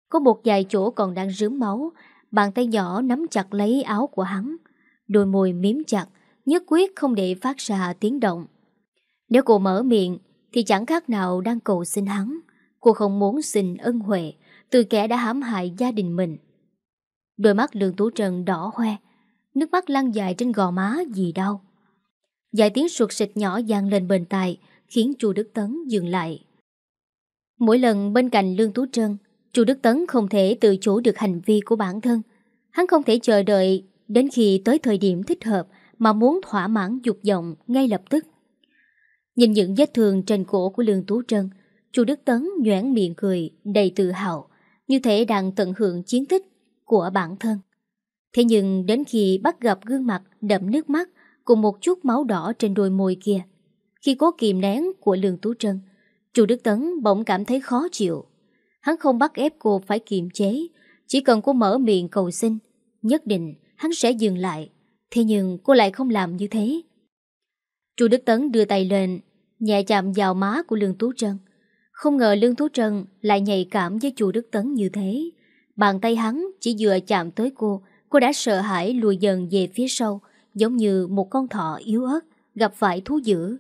Có một vài chỗ còn đang rướm máu, Bàn tay nhỏ nắm chặt lấy áo của hắn Đôi môi miếm chặt Nhất quyết không để phát ra tiếng động. Nếu cô mở miệng Thì chẳng khác nào đang cầu xin hắn. Cô không muốn xin ân huệ Từ kẻ đã hãm hại gia đình mình. Đôi mắt lương tú trần đỏ hoe Nước mắt lăn dài trên gò má gì đau. Dài tiếng sụt xịt nhỏ gian lên bên tai Khiến chu Đức Tấn dừng lại. Mỗi lần bên cạnh Lương Tú Trân, chu Đức Tấn không thể tự chủ được hành vi của bản thân. Hắn không thể chờ đợi Đến khi tới thời điểm thích hợp Mà muốn thỏa mãn dục vọng ngay lập tức. Nhìn những vết thương trên cổ của Lương Tú Trân, chu Đức Tấn nhoẻn miệng cười Đầy tự hào, Như thể đang tận hưởng chiến tích Của bản thân. Thế nhưng đến khi bắt gặp gương mặt đậm nước mắt cùng một chút máu đỏ trên đôi môi kia. Khi cố kìm nén của Lương Tú Trân, Chu Đức Tấn bỗng cảm thấy khó chịu. Hắn không bắt ép cô phải kiềm chế, chỉ cần cô mở miệng cầu xin, nhất định hắn sẽ dừng lại. Thế nhưng cô lại không làm như thế. Chu Đức Tấn đưa tay lên, nhẹ chạm vào má của Lương Tú Trân. Không ngờ Lương Tú Trân lại nhạy cảm với Chu Đức Tấn như thế. Bàn tay hắn chỉ vừa chạm tới cô, cô đã sợ hãi lùi dần về phía sau, giống như một con thỏ yếu ớt gặp phải thú dữ.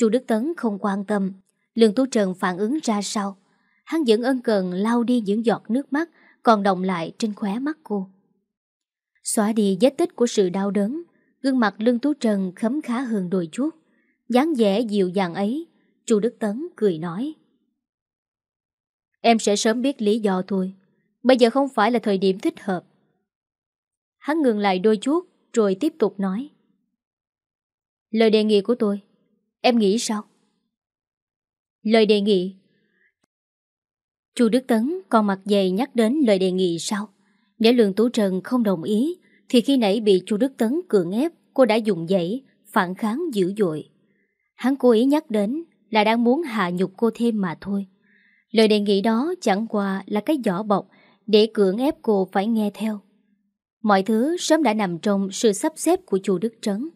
Chu Đức Tấn không quan tâm, Lương Tú Trần phản ứng ra sao. Hắn vẫn ân cần lau đi những giọt nước mắt còn động lại trên khóe mắt cô. Xóa đi vết tích của sự đau đớn, gương mặt Lương Tú Trần khấm khá hơn đôi chút. dáng vẻ dịu dàng ấy, Chu Đức Tấn cười nói. Em sẽ sớm biết lý do thôi. Bây giờ không phải là thời điểm thích hợp. Hắn ngừng lại đôi chút rồi tiếp tục nói. Lời đề nghị của tôi, em nghĩ sao? Lời đề nghị Chu Đức Tấn còn mặt dày nhắc đến lời đề nghị sao? Nếu Lương Tú Trần không đồng ý, thì khi nãy bị Chu Đức Tấn cưỡng ép, cô đã dùng dãy, phản kháng dữ dội. Hắn cố ý nhắc đến là đang muốn hạ nhục cô thêm mà thôi. Lời đề nghị đó chẳng qua là cái vỏ bọc để cưỡng ép cô phải nghe theo. Mọi thứ sớm đã nằm trong sự sắp xếp của chu Đức Trấn.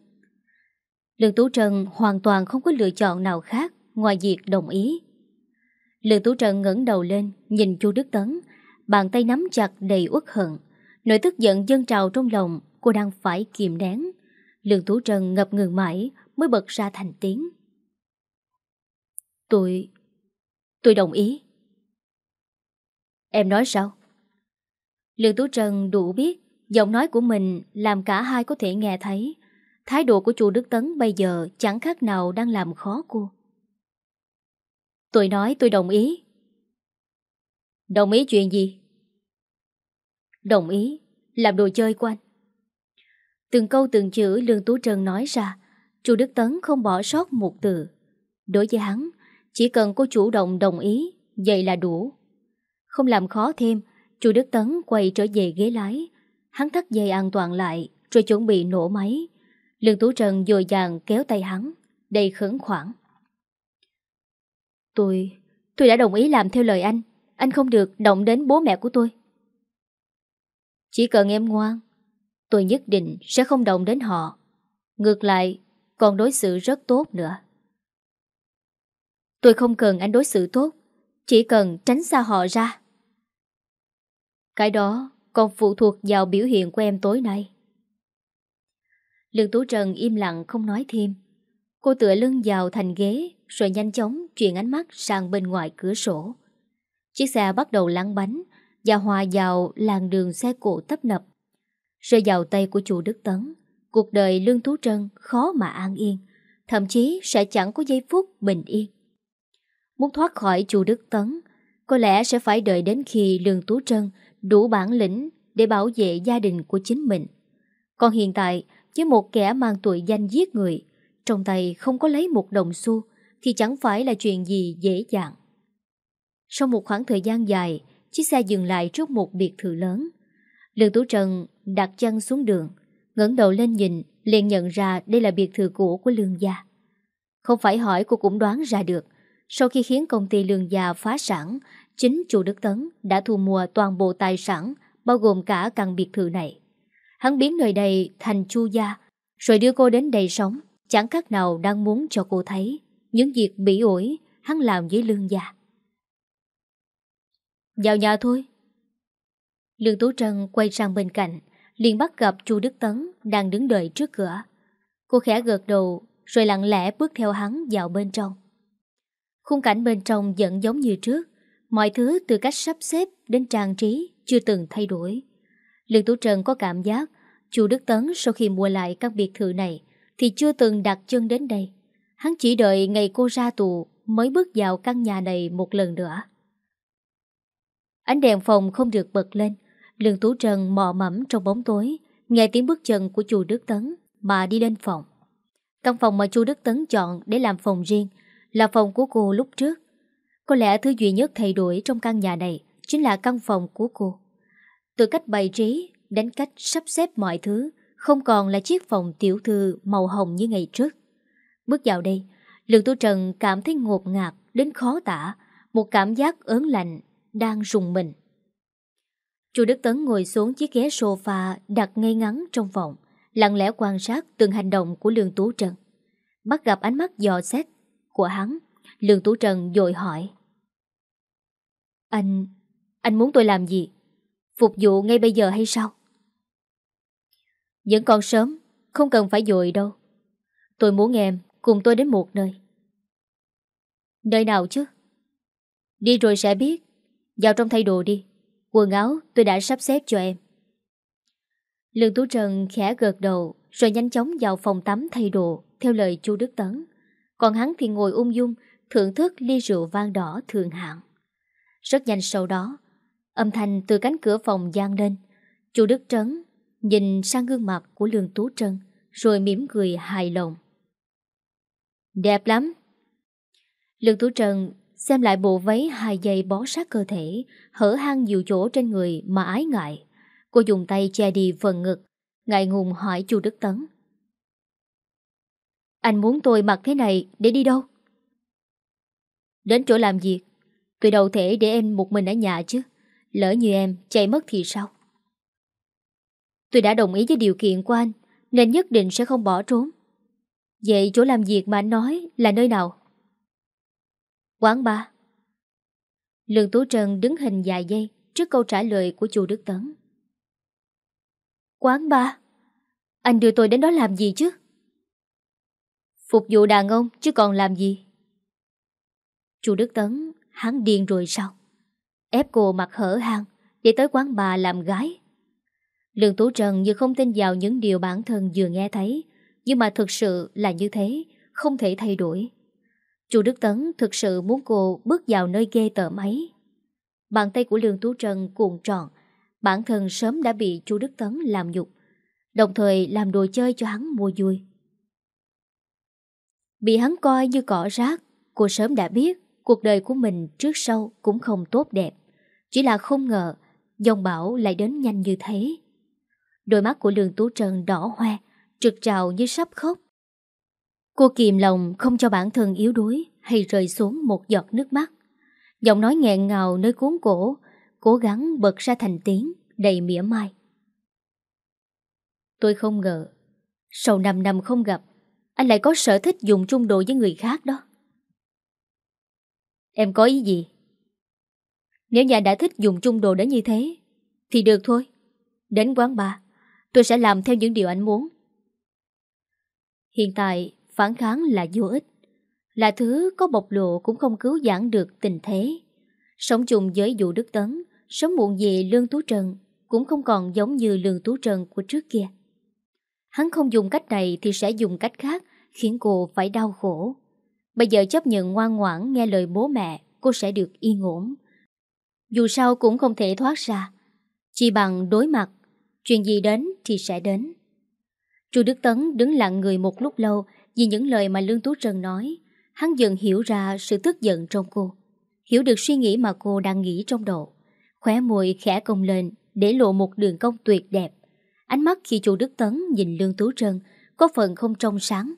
Lương Tú Trần hoàn toàn không có lựa chọn nào khác ngoài việc đồng ý. Lương Tú Trần ngẩng đầu lên, nhìn chu Đức Tấn, bàn tay nắm chặt đầy uất hận. Nỗi tức giận dâng trào trong lòng, cô đang phải kìm nén. Lương Tú Trần ngập ngừng mãi mới bật ra thành tiếng. Tôi... tôi đồng ý. Em nói sao? Lương Tú Trần đủ biết Giọng nói của mình làm cả hai có thể nghe thấy. Thái độ của chu Đức Tấn bây giờ chẳng khác nào đang làm khó cô. Tôi nói tôi đồng ý. Đồng ý chuyện gì? Đồng ý, làm đồ chơi của anh. Từng câu từng chữ Lương Tú Trân nói ra, chu Đức Tấn không bỏ sót một từ. Đối với hắn, chỉ cần cô chủ động đồng ý, vậy là đủ. Không làm khó thêm, chu Đức Tấn quay trở về ghế lái, Hắn thắt dây an toàn lại Rồi chuẩn bị nổ máy Lương Tú Trần dồi dàng kéo tay hắn, Đầy khẩn khoản. Tôi... tôi đã đồng ý làm theo lời anh Anh không được động đến bố mẹ của tôi. Chỉ cần em ngoan, Tôi nhất định sẽ không động đến họ. Ngược lại, Còn đối xử rất tốt nữa. Tôi không cần anh đối xử tốt, Chỉ cần tránh xa họ ra. Cái đó còn phụ thuộc vào biểu hiện của em tối nay. Lương Tú Trần im lặng không nói thêm. Cô tựa lưng vào thành ghế rồi nhanh chóng chuyển ánh mắt sang bên ngoài cửa sổ. Chiếc xe bắt đầu lăn bánh và hòa vào làn đường xe cộ tấp nập. Rơi vào tay của chủ Đức Tấn, cuộc đời Lương Tú Trân khó mà an yên, thậm chí sẽ chẳng có giây phút bình yên. Muốn thoát khỏi chủ Đức Tấn, có lẽ sẽ phải đợi đến khi Lương Tú Trân đủ bản lĩnh để bảo vệ gia đình của chính mình. Còn hiện tại, với một kẻ mang tuổi danh giết người, trong tay không có lấy một đồng xu, thì chẳng phải là chuyện gì dễ dàng. Sau một khoảng thời gian dài, chiếc xe dừng lại trước một biệt thự lớn. Lương Tú Trần đặt chân xuống đường, ngẩng đầu lên nhìn, liền nhận ra đây là biệt thự cũ của Lương Gia. Không phải hỏi cô cũng đoán ra được, sau khi khiến công ty Lương Gia phá sản, chính chủ Đức Tấn đã thu mua toàn bộ tài sản, bao gồm cả căn biệt thự này. Hắn biến nơi đây thành chu gia, rồi đưa cô đến đây sống, chẳng khác nào đang muốn cho cô thấy những việc bị ổi hắn làm với lương gia. Vào nhà thôi. Lương Tú Trân quay sang bên cạnh, liền bắt gặp chu Đức Tấn đang đứng đợi trước cửa. Cô khẽ gật đầu rồi lặng lẽ bước theo hắn vào bên trong. Khung cảnh bên trong vẫn giống như trước, mọi thứ từ cách sắp xếp đến trang trí chưa từng thay đổi. Lương Tú Trân có cảm giác chu Đức Tấn sau khi mua lại căn biệt thự này thì chưa từng đặt chân đến đây. Hắn chỉ đợi ngày cô ra tù mới bước vào căn nhà này một lần nữa. Ánh đèn phòng không được bật lên, Lương Tú Trần mò mẫm trong bóng tối, nghe tiếng bước chân của chu Đức Tấn mà đi lên phòng. Căn phòng mà chu Đức Tấn chọn để làm phòng riêng là phòng của cô lúc trước. Có lẽ thứ duy nhất thay đổi trong căn nhà này chính là căn phòng của cô. Từ cách bày trí đến cách sắp xếp mọi thứ không còn là chiếc phòng tiểu thư màu hồng như ngày trước. Bước vào đây, Lương Tú Trần cảm thấy ngột ngạt đến khó tả, một cảm giác ớn lạnh đang rùng mình. Chu Đức Tấn ngồi xuống chiếc ghế sofa đặt ngay ngắn trong phòng, lặng lẽ quan sát từng hành động của Lương Tú Trần. Bắt gặp ánh mắt dò xét của hắn, Lương Tú Trần dội hỏi. Anh, anh muốn tôi làm gì? Phục vụ ngay bây giờ hay sao? Vẫn còn sớm, không cần phải dội đâu. Tôi muốn em cùng tôi đến một nơi. Nơi nào chứ? Đi rồi sẽ biết. Vào trong thay đồ đi. Quần áo tôi đã sắp xếp cho em. Lương Tú Trần khẽ gật đầu rồi nhanh chóng vào phòng tắm thay đồ theo lời chu Đức Tấn. Còn hắn thì ngồi ung dung thưởng thức ly rượu vang đỏ thường hạng. Rất nhanh sau đó, âm thanh từ cánh cửa phòng gian lên. Chu Đức Trấn nhìn sang gương mặt của Lương Tú Trân rồi mỉm cười hài lòng. Đẹp lắm. Lương Tú Trân xem lại bộ váy hai dây bó sát cơ thể, hở hang nhiều chỗ trên người mà ái ngại. Cô dùng tay che đi phần ngực, ngại ngùng hỏi chu Đức Tấn. Anh muốn tôi mặc thế này để đi đâu? Đến chỗ làm việc. Tôi đâu thể để em một mình ở nhà chứ. Lỡ như em chạy mất thì sao? Tôi đã đồng ý với điều kiện của anh, nên nhất định sẽ không bỏ trốn. Vậy chỗ làm việc mà anh nói là nơi nào? Quán ba. Lương Tú Trần đứng hình dài giây trước câu trả lời của chu Đức Tấn. Quán ba? Anh đưa tôi đến đó làm gì chứ? Phục vụ đàn ông chứ còn làm gì? chu Đức Tấn, hắn điên rồi sao? Ép cô mặc hở hang để tới quán bà làm gái. Lương Tú Trần như không tin vào những điều bản thân vừa nghe thấy, nhưng mà thực sự là như thế, không thể thay đổi. Chu Đức Tấn thực sự muốn cô bước vào nơi ghê tởm ấy. Bàn tay của Lương Tú Trần cuộn tròn, bản thân sớm đã bị Chu Đức Tấn làm nhục, đồng thời làm đồ chơi cho hắn mua vui. Bị hắn coi như cỏ rác, cô sớm đã biết cuộc đời của mình trước sau cũng không tốt đẹp. Chỉ là không ngờ, dòng bão lại đến nhanh như thế. Đôi mắt của Lương Tú Trần đỏ hoe, trực trào như sắp khóc. Cô kìm lòng không cho bản thân yếu đuối hay rơi xuống một giọt nước mắt. Giọng nói nghẹn ngào nơi cuốn cổ, cố gắng bật ra thành tiếng, đầy mỉa mai. Tôi không ngờ, sau 5 năm không gặp, anh lại có sở thích dùng chung đồ với người khác đó. Em có ý gì? Nếu nhà đã thích dùng chung đồ đến như thế, thì được thôi. Đến quán bar, tôi sẽ làm theo những điều anh muốn. Hiện tại, phản kháng là vô ích. Là thứ có bộc lộ cũng không cứu giãn được tình thế. Sống chung với dụ Đức Tấn, sống muộn gì Lương Tú Trần cũng không còn giống như Lương Tú Trần của trước kia. Hắn không dùng cách này thì sẽ dùng cách khác khiến cô phải đau khổ. Bây giờ chấp nhận ngoan ngoãn nghe lời bố mẹ cô sẽ được yên ổn. Dù sao cũng không thể thoát ra. Chỉ bằng đối mặt, chuyện gì đến thì sẽ đến. Chu Đức Tấn đứng lặng người một lúc lâu vì những lời mà Lương Tú Trần nói. Hắn dần hiểu ra sự tức giận trong cô. Hiểu được suy nghĩ mà cô đang nghĩ trong đầu. Khóe môi khẽ cong lên để lộ một đường cong tuyệt đẹp. Ánh mắt khi chu Đức Tấn nhìn Lương Tú Trân có phần không trong sáng.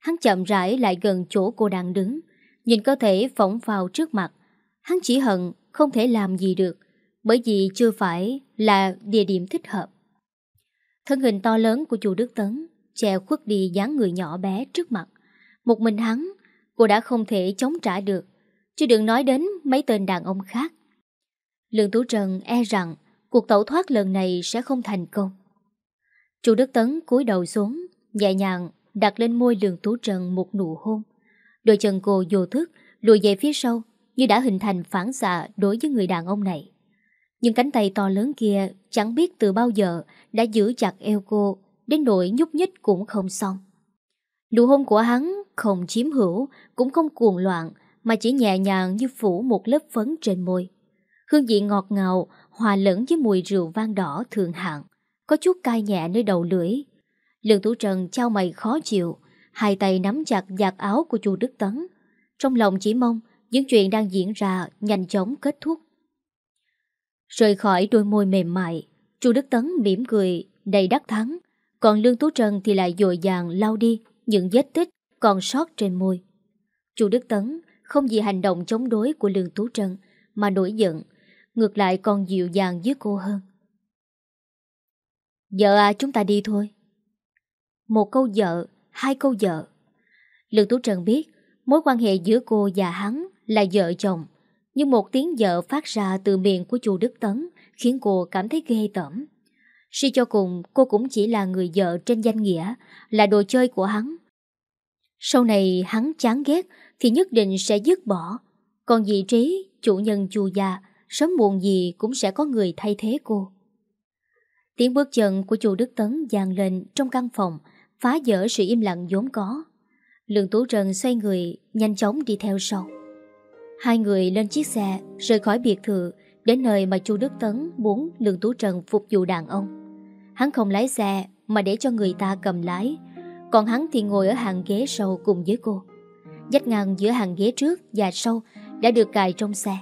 Hắn chậm rãi lại gần chỗ cô đang đứng, nhìn cơ thể phỏng vào trước mặt. Hắn chỉ hận không thể làm gì được, bởi vì chưa phải là địa điểm thích hợp. Thân hình to lớn của chủ Đức Tấn che khuất đi dáng người nhỏ bé trước mặt. Một mình hắn, cô đã không thể chống trả được, chứ đừng nói đến mấy tên đàn ông khác. Lương Tú Trần e rằng cuộc tẩu thoát lần này sẽ không thành công. Chu Đức Tấn cúi đầu xuống, nhẹ nhàng đặt lên môi lường Tú Trần một nụ hôn. Đôi chân cô vô thức, lùi về phía sau, như đã hình thành phản xạ đối với người đàn ông này. Nhưng cánh tay to lớn kia chẳng biết từ bao giờ đã giữ chặt eo cô, đến nỗi nhúc nhích cũng không xong. Nụ hôn của hắn không chiếm hữu, cũng không cuồng loạn, mà chỉ nhẹ nhàng như phủ một lớp phấn trên môi. Hương vị ngọt ngào, hòa lẫn với mùi rượu vang đỏ thường hạng, có chút cay nhẹ nơi đầu lưỡi. Lương Tú Trần trao mày khó chịu, hai tay nắm chặt giặt áo của chu Đức Tấn. Trong lòng chỉ mong những chuyện đang diễn ra nhanh chóng kết thúc. Rời khỏi đôi môi mềm mại, chu Đức Tấn mỉm cười, đầy đắc thắng, còn Lương Tú Trần thì lại dội dàng lau đi những vết tích còn sót trên môi. Chu Đức Tấn không vì hành động chống đối của Lương Tú trần mà nổi giận, ngược lại còn dịu dàng với cô hơn. giờ à chúng ta đi thôi. Một câu vợ, hai câu vợ. Lương Tú trần biết mối quan hệ giữa cô và hắn là vợ chồng, nhưng một tiếng vợ phát ra từ miệng của chu Đức Tấn khiến cô cảm thấy ghê tởm. Suy cho cùng cô cũng chỉ là người vợ trên danh nghĩa, là đồ chơi của hắn. Sau này hắn chán ghét thì nhất định sẽ dứt bỏ. Còn vị trí, chủ nhân chu gia, sớm muộn gì cũng sẽ có người thay thế cô. Tiếng bước chân của chu Đức Tấn dàn lên trong căn phòng, phá vỡ sự im lặng vốn có. Lương Tú Trần xoay người, nhanh chóng đi theo sau. Hai người lên chiếc xe, rời khỏi biệt thự, đến nơi mà chu Đức Tấn muốn Lương Tú Trần phục vụ đàn ông. Hắn không lái xe mà để cho người ta cầm lái, còn hắn thì ngồi ở hàng ghế sau cùng với cô. Dách ngang giữa hàng ghế trước và sau đã được cài trong xe.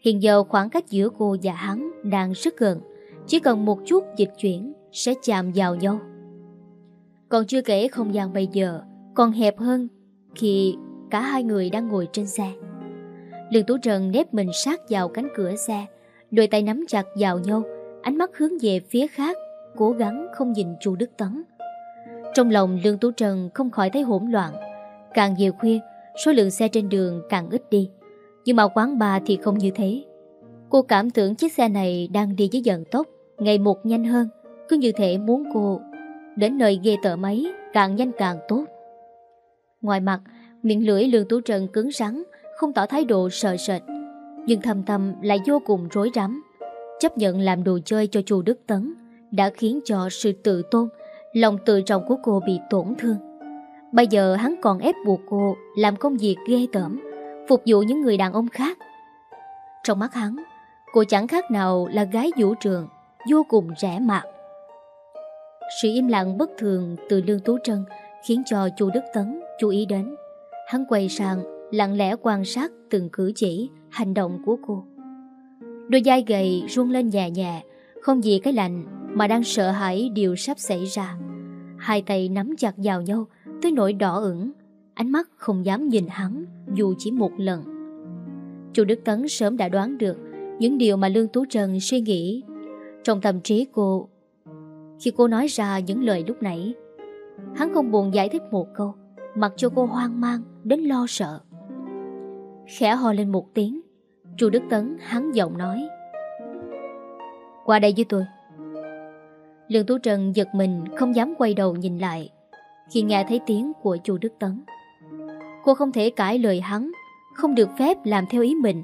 Hiện giờ khoảng cách giữa cô và hắn đang rất gần, chỉ cần một chút dịch chuyển sẽ chạm vào nhau. Còn chưa kể không gian bây giờ còn hẹp hơn khi cả hai người đang ngồi trên xe. Lương Tú Trần nếp mình sát vào cánh cửa xe, đôi tay nắm chặt vào nhau, ánh mắt hướng về phía khác, cố gắng không nhìn chu Đức Tấn. Trong lòng Lương Tú Trần không khỏi thấy hỗn loạn. Càng về khuya, số lượng xe trên đường càng ít đi. Nhưng mà quán bà thì không như thế. Cô cảm tưởng chiếc xe này đang đi với dần tốc, ngày một nhanh hơn, cứ như thể muốn cô đến nơi ghê tợ mấy, càng nhanh càng tốt. Ngoài mặt, miệng lưỡi Lương Tú Trần cứng rắn, không tỏ thái độ sợ sệt. Nhưng thầm tâm lại vô cùng rối rắm. Chấp nhận làm đồ chơi cho chu Đức Tấn đã khiến cho sự tự tôn, lòng tự trọng của cô bị tổn thương. Bây giờ hắn còn ép buộc cô làm công việc ghê tởm, phục vụ những người đàn ông khác. Trong mắt hắn, cô chẳng khác nào là gái vũ trường, vô cùng rẻ mạt. Sự im lặng bất thường từ Lương Tú Trân khiến cho chu Đức Tấn chú ý đến. Hắn quay sang, lặng lẽ quan sát từng cử chỉ, hành động của cô. Đôi vai gầy run lên nhẹ nhẹ, không vì cái lạnh mà đang sợ hãi điều sắp xảy ra. Hai tay nắm chặt vào nhau, tới nỗi đỏ ửng, ánh mắt không dám nhìn hắn dù chỉ một lần. Chu Đức Tấn sớm đã đoán được những điều mà Lương Tú Trần suy nghĩ trong tâm trí cô. Khi cô nói ra những lời lúc nãy, hắn không buồn giải thích một câu, mặc cho cô hoang mang đến lo sợ. Khẽ hò lên một tiếng, Chu Đức Tấn hắn giọng nói. Qua đây với tôi. Lương Tú Trần giật mình không dám quay đầu nhìn lại khi nghe thấy tiếng của chu Đức Tấn. Cô không thể cãi lời hắn, không được phép làm theo ý mình.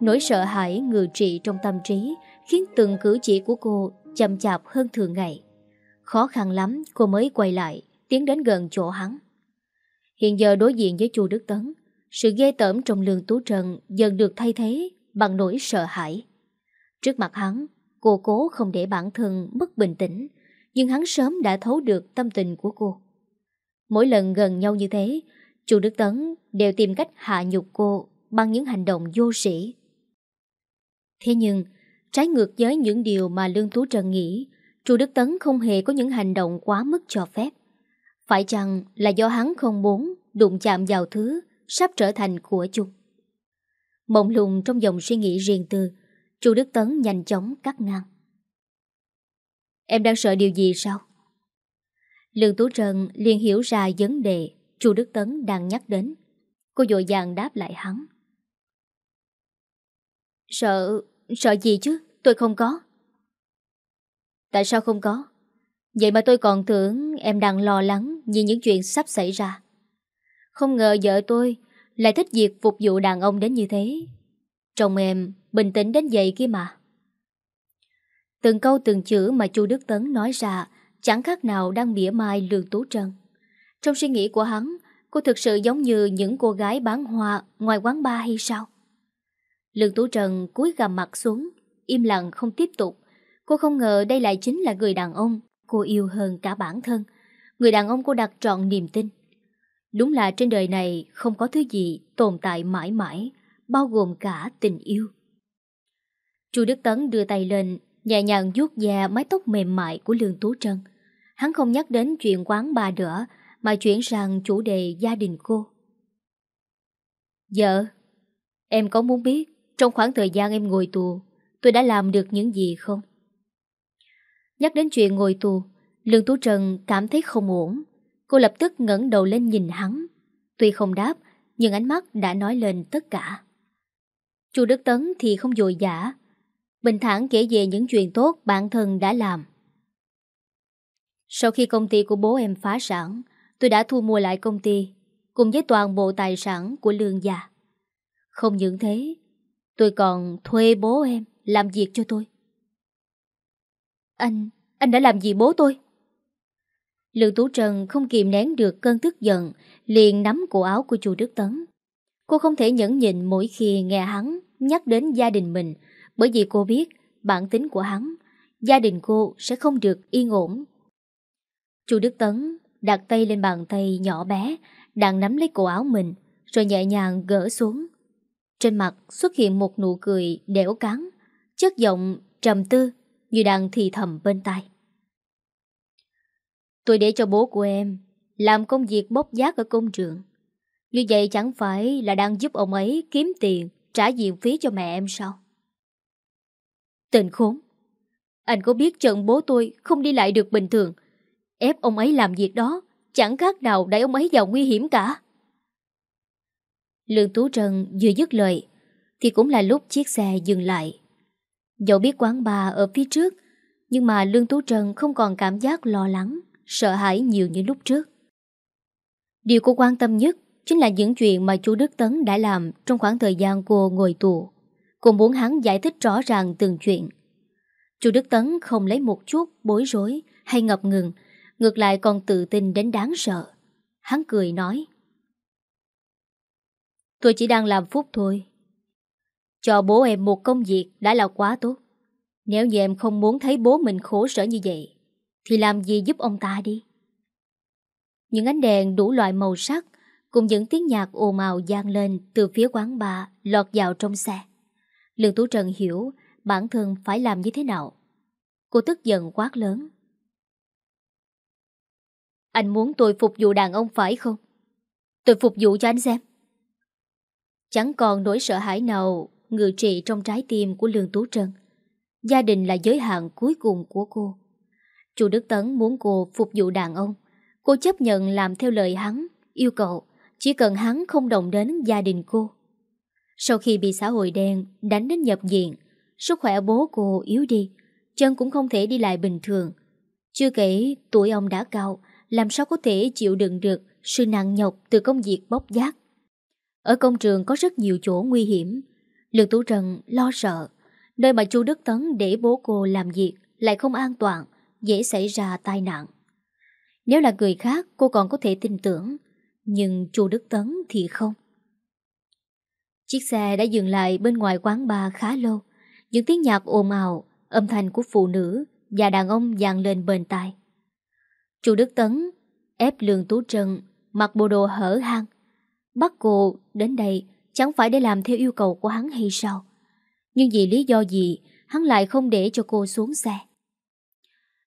Nỗi sợ hãi ngự trị trong tâm trí khiến từng cử chỉ của cô chậm chạp hơn thường ngày. Khó khăn lắm cô mới quay lại, tiến đến gần chỗ hắn. Hiện giờ đối diện với chu Đức Tấn, sự ghê tởm trong lương Tú Trần dần được thay thế bằng nỗi sợ hãi. Trước mặt hắn, cô cố không để bản thân mất bình tĩnh, nhưng hắn sớm đã thấu được tâm tình của cô. Mỗi lần gần nhau như thế, chu Đức Tấn đều tìm cách hạ nhục cô bằng những hành động vô sĩ. Thế nhưng, trái ngược với những điều mà Lương Tú Trần nghĩ, chu Đức Tấn không hề có những hành động quá mức cho phép. Phải chăng là do hắn không muốn đụng chạm vào thứ sắp trở thành của chung? Mộng lùng trong dòng suy nghĩ riêng tư, chu Đức Tấn nhanh chóng cắt ngang. Em đang sợ điều gì sao? Lương Tú Trần liền hiểu ra vấn đề chu Đức Tấn đang nhắc đến. Cô dội dàng đáp lại hắn. Sợ sợ gì chứ? Tôi không có. Tại sao không có? Vậy mà tôi còn tưởng em đang lo lắng vì những chuyện sắp xảy ra. Không ngờ vợ tôi lại thích việc phục vụ đàn ông đến như thế. Chồng em bình tĩnh đến vậy kia mà. Từng câu từng chữ mà chu Đức Tấn nói ra chẳng khác nào đang mỉa mai Lương Tú Trân. Trong suy nghĩ của hắn, cô thực sự giống như những cô gái bán hoa ngoài quán bar hay sao? Lương Tú Trần cúi gằm mặt xuống, im lặng không tiếp tục. Cô không ngờ đây lại chính là người đàn ông cô yêu hơn cả bản thân. Người đàn ông cô đặt trọn niềm tin. Đúng là trên đời này không có thứ gì tồn tại mãi mãi, bao gồm cả tình yêu. Chu Đức Tấn đưa tay lên, nhẹ nhàng vuốt da mái tóc mềm mại của Lương Tú Trân. Hắn không nhắc đến chuyện quán bà nữa, mà chuyển sang chủ đề gia đình cô. Vợ, em có muốn biết trong khoảng thời gian em ngồi tù, tôi đã làm được những gì không? Nhắc đến chuyện ngồi tù, Lương Tú Trần cảm thấy không ổn. Cô lập tức ngẩng đầu lên nhìn hắn. Tuy không đáp, nhưng ánh mắt đã nói lên tất cả. Chu Đức Tấn thì không dội dã, bình thản kể về những chuyện tốt bản thân đã làm. Sau khi công ty của bố em phá sản, tôi đã thu mua lại công ty, cùng với toàn bộ tài sản của lương gia. Không những thế, tôi còn thuê bố em làm việc cho tôi. Anh, anh đã làm gì bố tôi? Lương Tú Trần không kìm nén được cơn tức giận, liền nắm cổ áo của chu Đức Tấn. Cô không thể nhẫn nhịn mỗi khi nghe hắn nhắc đến gia đình mình, bởi vì cô biết bản tính của hắn, gia đình cô sẽ không được yên ổn. Chu Đức Tấn đặt tay lên bàn tay nhỏ bé, đang nắm lấy cổ áo mình, rồi nhẹ nhàng gỡ xuống. Trên mặt xuất hiện một nụ cười đẻo cắn, chất giọng trầm tư như đang thì thầm bên tai. Tôi để cho bố của em làm công việc bốc giác ở công trường. Như vậy chẳng phải là đang giúp ông ấy kiếm tiền trả diện phí cho mẹ em sao? Tình khốn! Anh có biết trận bố tôi không đi lại được bình thường. Ép ông ấy làm việc đó chẳng khác nào đẩy ông ấy vào nguy hiểm cả. Lương Tú Trần vừa dứt lời thì cũng là lúc chiếc xe dừng lại. Dẫu biết quán bar ở phía trước nhưng mà Lương Tú Trần không còn cảm giác lo lắng sợ hãi nhiều như lúc trước. Điều cô quan tâm nhất chính là những chuyện mà chú Đức Tấn đã làm trong khoảng thời gian cô ngồi tù. Cô muốn hắn giải thích rõ ràng từng chuyện. Chú Đức Tấn không lấy một chút bối rối hay ngập ngừng, ngược lại còn tự tin đến đáng sợ. Hắn cười nói. Tôi chỉ đang làm phúc thôi. Cho bố em một công việc đã là quá tốt. Nếu như em không muốn thấy bố mình khổ sở như vậy, thì làm gì giúp ông ta đi. Những ánh đèn đủ loại màu sắc cùng những tiếng nhạc ồn ào gian lên từ phía quán bar lọt vào trong xe. Lương Tú Trần hiểu bản thân phải làm như thế nào. Cô tức giận quát lớn. Anh muốn tôi phục vụ đàn ông phải không? Tôi phục vụ cho anh xem. Chẳng còn nỗi sợ hãi nào ngự trị trong trái tim của Lương Tú Trân. Gia đình là giới hạn cuối cùng của cô. Chu Đức Tấn muốn cô phục vụ đàn ông. Cô chấp nhận làm theo lời hắn, yêu cầu, chỉ cần hắn không động đến gia đình cô. Sau khi bị xã hội đen đánh đến nhập viện, sức khỏe bố cô yếu đi, chân cũng không thể đi lại bình thường. Chưa kể tuổi ông đã cao, làm sao có thể chịu đựng được sự nặng nhọc từ công việc bóc giác. Ở công trường có rất nhiều chỗ nguy hiểm. Lương Tú Trần lo sợ, nơi mà chu Đức Tấn để bố cô làm việc lại không an toàn, dễ xảy ra tai nạn. Nếu là người khác cô còn có thể tin tưởng, nhưng chu Đức Tấn thì không. Chiếc xe đã dừng lại bên ngoài quán bar khá lâu. Những tiếng nhạc ồn ào, âm thanh của phụ nữ và đàn ông dàn lên bên tai. Chu Đức Tấn ép Lương Tú Trân mặc bộ đồ hở hang. Bắt cô đến đây chẳng phải để làm theo yêu cầu của hắn hay sao? Nhưng vì lý do gì hắn lại không để cho cô xuống xe?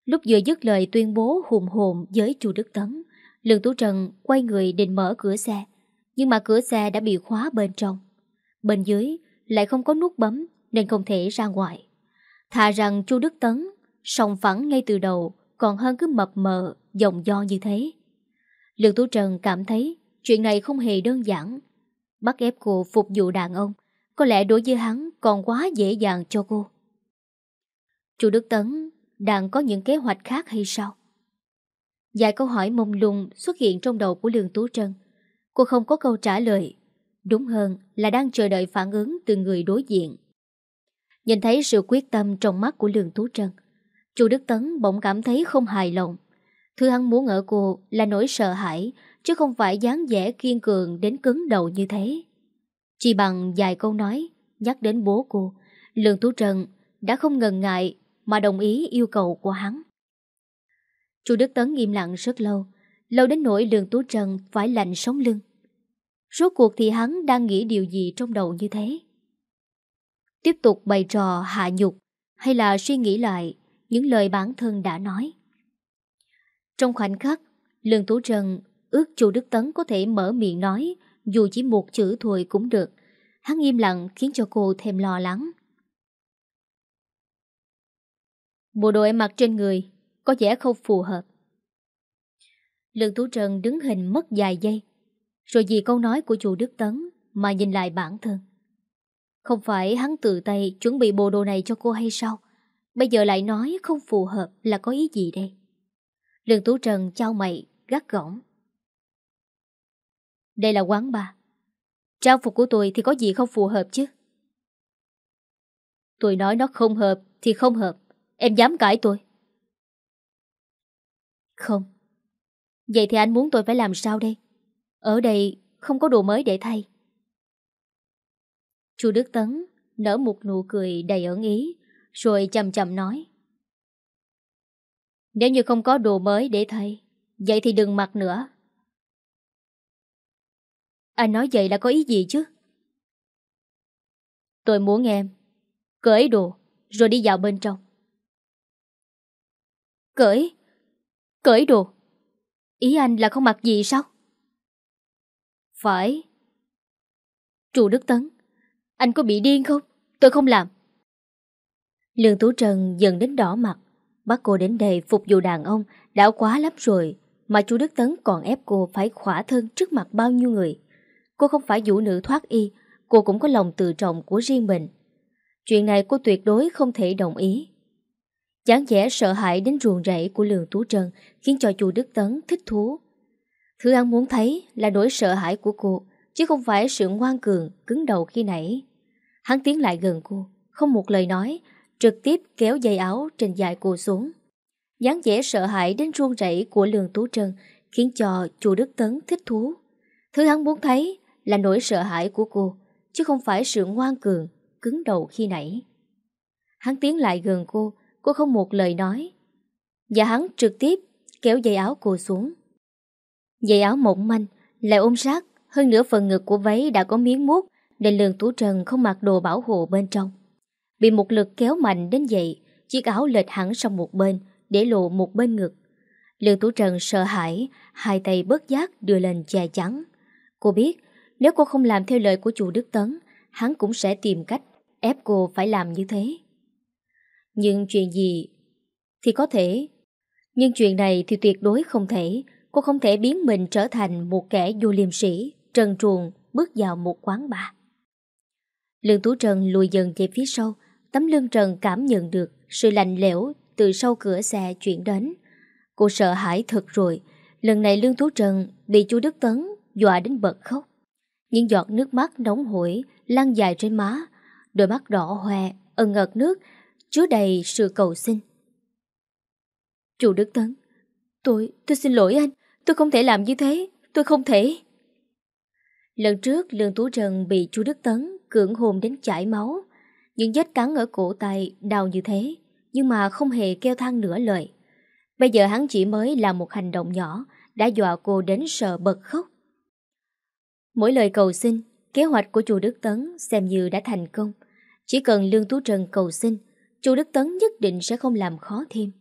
Lúc vừa dứt lời tuyên bố hùng hồn với chu Đức Tấn, Lương Tú Trần quay người định mở cửa xe, nhưng mà cửa xe đã bị khóa bên trong. Bên dưới lại không có nút bấm nên không thể ra ngoài. Thà rằng chu Đức Tấn sòng phẳng ngay từ đầu còn hơn cứ mập mờ, dòng do như thế. Lương Tú Trần cảm thấy chuyện này không hề đơn giản. Bắt ép cô phục vụ đàn ông, có lẽ đối với hắn còn quá dễ dàng cho cô. Chu Đức Tấn đang có những kế hoạch khác hay sao? Vài câu hỏi mông lung xuất hiện trong đầu của Lương Tú Trân. Cô không có câu trả lời. Đúng hơn là đang chờ đợi phản ứng từ người đối diện. Nhìn thấy sự quyết tâm trong mắt của Lương Tú Trân. Chu Đức Tấn bỗng cảm thấy không hài lòng. Thứ hắn muốn ở cô là nỗi sợ hãi, chứ không phải dáng vẻ kiên cường đến cứng đầu như thế. Chỉ bằng vài câu nói, nhắc đến bố cô, Lương Tú Trân đã không ngần ngại mà đồng ý yêu cầu của hắn. Chu Đức Tấn im lặng rất lâu, lâu đến nỗi Lương Tú Trân phải lạnh sống lưng. Rốt cuộc thì hắn đang nghĩ điều gì trong đầu như thế? Tiếp tục bày trò hạ nhục hay là suy nghĩ lại những lời bản thân đã nói? Trong khoảnh khắc, Lương Tú Trân ước Chu Đức Tấn có thể mở miệng nói dù chỉ một chữ thôi cũng được. Hắn im lặng khiến cho cô thêm lo lắng. Bộ đồ em mặc trên người có vẻ không phù hợp. Lương Tú Trần đứng hình mất vài giây, rồi vì câu nói của chu Đức Tấn mà nhìn lại bản thân. Không phải hắn tự tay chuẩn bị bộ đồ này cho cô hay sao? Bây giờ lại nói không phù hợp là có ý gì đây? Lương Tú Trần trao mày, gắt gỏng. Đây là quán bar. Trang phục của tôi thì có gì không phù hợp chứ? Tôi nói nó không hợp thì không hợp. Em dám cãi tôi. Không. Vậy thì anh muốn tôi phải làm sao đây? Ở đây không có đồ mới để thay. Chu Đức Tấn nở một nụ cười đầy ẩn ý, rồi chậm chậm nói. Nếu như không có đồ mới để thay, vậy thì đừng mặc nữa. Anh nói vậy là có ý gì chứ? Tôi muốn em cởi đồ rồi đi vào bên trong. Cởi? Cởi đồ? Ý anh là không mặc gì sao? Phải. Trù Đức Tấn, anh có bị điên không? Tôi không làm. Lương Tú Trần dần đến đỏ mặt, bắt cô đến đây phục vụ đàn ông đã quá lắm rồi, mà chú Đức Tấn còn ép cô phải khỏa thân trước mặt bao nhiêu người. Cô không phải vũ nữ thoát y, cô cũng có lòng tự trọng của riêng mình. Chuyện này cô tuyệt đối không thể đồng ý Chán vẻ sợ hãi đến ruồng rẫy của lường Tú Trân khiến cho chu Đức Tấn thích thú. Thứ hắn muốn thấy là nỗi sợ hãi của cô, chứ không phải sự ngoan cường, cứng đầu khi nãy. Hắn tiến lại gần cô, không một lời nói, trực tiếp kéo dây áo trên dài cô xuống. dáng vẻ sợ hãi đến ruông rẫy của Lương Tú Trân khiến cho chu Đức Tấn thích thú. Thứ hắn muốn thấy là nỗi sợ hãi của cô, chứ không phải sự ngoan cường, cứng đầu khi nãy. Hắn tiến lại gần cô, Cô không một lời nói. Và hắn trực tiếp kéo dây áo cô xuống. Dây áo mỏng manh Lại ôm sát Hơn nửa phần ngực của váy đã có miếng mút Nên lường tú trần không mặc đồ bảo hộ bên trong. Bị một lực kéo mạnh đến vậy Chiếc áo lệch hẳn sang một bên Để lộ một bên ngực. Lương Tú Trần sợ hãi Hai tay bớt giác đưa lên che chắn. Cô biết nếu cô không làm theo lời của chủ Đức Tấn Hắn cũng sẽ tìm cách ép cô phải làm như thế nhưng chuyện gì thì có thể. Nhưng chuyện này thì tuyệt đối không thể. Cô không thể biến mình trở thành một kẻ vô liêm sĩ, trần truồng, bước vào một quán bar. Lương Tú Trần lùi dần về phía sau, tấm lưng Trần cảm nhận được sự lạnh lẽo từ sau cửa xe chuyển đến. Cô sợ hãi thật rồi, lần này Lương Tú Trần bị chú Đức Tấn dọa đến bật khóc. Những giọt nước mắt nóng hổi lăn dài trên má, đôi mắt đỏ hoe, ẩn ngợt nước chứa đầy sự cầu xin. Chủ Đức Tấn, tôi, tôi xin lỗi anh, tôi không thể làm như thế, tôi không thể. Lần trước Lương Tú Trần bị chú Đức Tấn cưỡng hôn đến chảy máu, những vết cắn ở cổ tay đau như thế, nhưng mà không hề kêu than nửa lời. Bây giờ hắn chỉ mới làm một hành động nhỏ, đã dọa cô đến sợ bật khóc. Mỗi lời cầu xin, kế hoạch của chủ Đức Tấn xem như đã thành công. Chỉ cần Lương Tú Trần cầu xin, Chu Đức Tấn nhất định sẽ không làm khó thêm.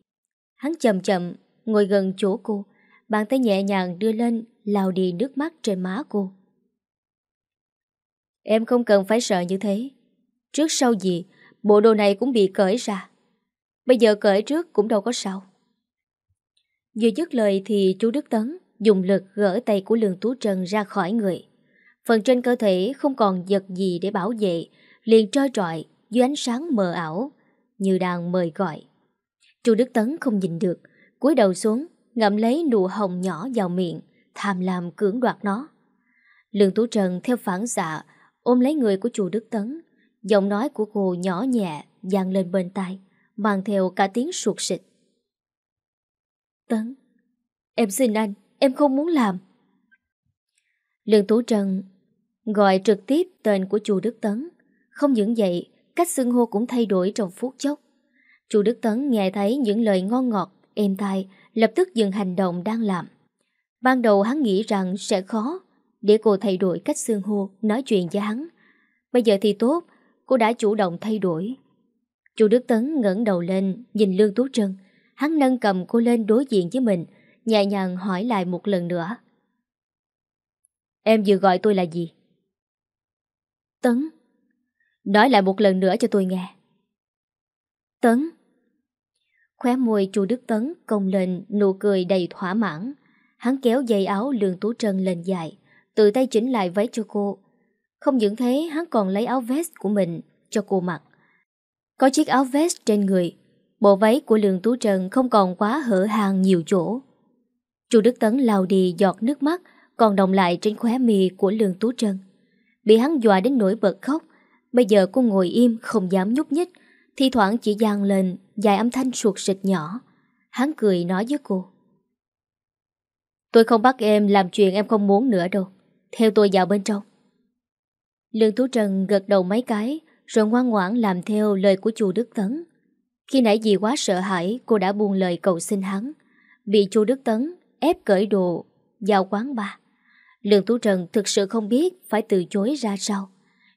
Hắn chậm chậm, ngồi gần chỗ cô, bàn tay nhẹ nhàng đưa lên, lao đi nước mắt trên má cô. Em không cần phải sợ như thế. Trước sau gì, bộ đồ này cũng bị cởi ra. Bây giờ cởi trước cũng đâu có sao. Vừa dứt lời thì chú Đức Tấn dùng lực gỡ tay của Lương Tú Trần ra khỏi người. Phần trên cơ thể không còn vật gì để bảo vệ, liền trơ trọi dưới ánh sáng mờ ảo, như đang mời gọi. Chu Đức Tấn không nhìn được, cúi đầu xuống, ngậm lấy nụ hồng nhỏ vào miệng, tham lam cưỡng đoạt nó. Lương Tú Trần theo phản xạ, ôm lấy người của chu Đức Tấn. Giọng nói của cô nhỏ nhẹ, vang lên bên tai, mang theo cả tiếng sụt sịt Tấn, em xin anh, em không muốn làm. Lương Tú Trần gọi trực tiếp tên của chu Đức Tấn. Không những vậy, cách xưng hô cũng thay đổi trong phút chốc. Chu Đức Tấn nghe thấy những lời ngon ngọt, êm tai, lập tức dừng hành động đang làm. Ban đầu hắn nghĩ rằng sẽ khó để cô thay đổi cách xưng hô, nói chuyện với hắn. Bây giờ thì tốt, cô đã chủ động thay đổi. Chu Đức Tấn ngẩng đầu lên, nhìn Lương Tú Trân. Hắn nâng cầm cô lên đối diện với mình, nhẹ nhàng hỏi lại một lần nữa. Em vừa gọi tôi là gì? Tấn. Nói lại một lần nữa cho tôi nghe. Tấn. Khóe môi chu Đức Tấn cong lên nụ cười đầy thỏa mãn. Hắn kéo dây áo lương tú trân lên dài, tự tay chỉnh lại váy cho cô. Không những thế, hắn còn lấy áo vest của mình cho cô mặc. Có chiếc áo vest trên người, bộ váy của lương tú trân không còn quá hở hàng nhiều chỗ. Chu Đức Tấn lao đi giọt nước mắt còn đồng lại trên khóe mì của lương tú trân. Bị hắn dọa đến nỗi bật khóc, bây giờ cô ngồi im không dám nhúc nhích, thi thoảng chỉ gian lên dài âm thanh suột sịch nhỏ. Hắn cười nói với cô. Tôi không bắt em làm chuyện em không muốn nữa đâu. Theo tôi vào bên trong. Lương Tú Trần gật đầu mấy cái rồi ngoan ngoãn làm theo lời của chu Đức Tấn. Khi nãy vì quá sợ hãi cô đã buông lời cầu xin hắn. Bị chu Đức Tấn ép cởi đồ vào quán bar. Lương Tú Trần thực sự không biết phải từ chối ra sao.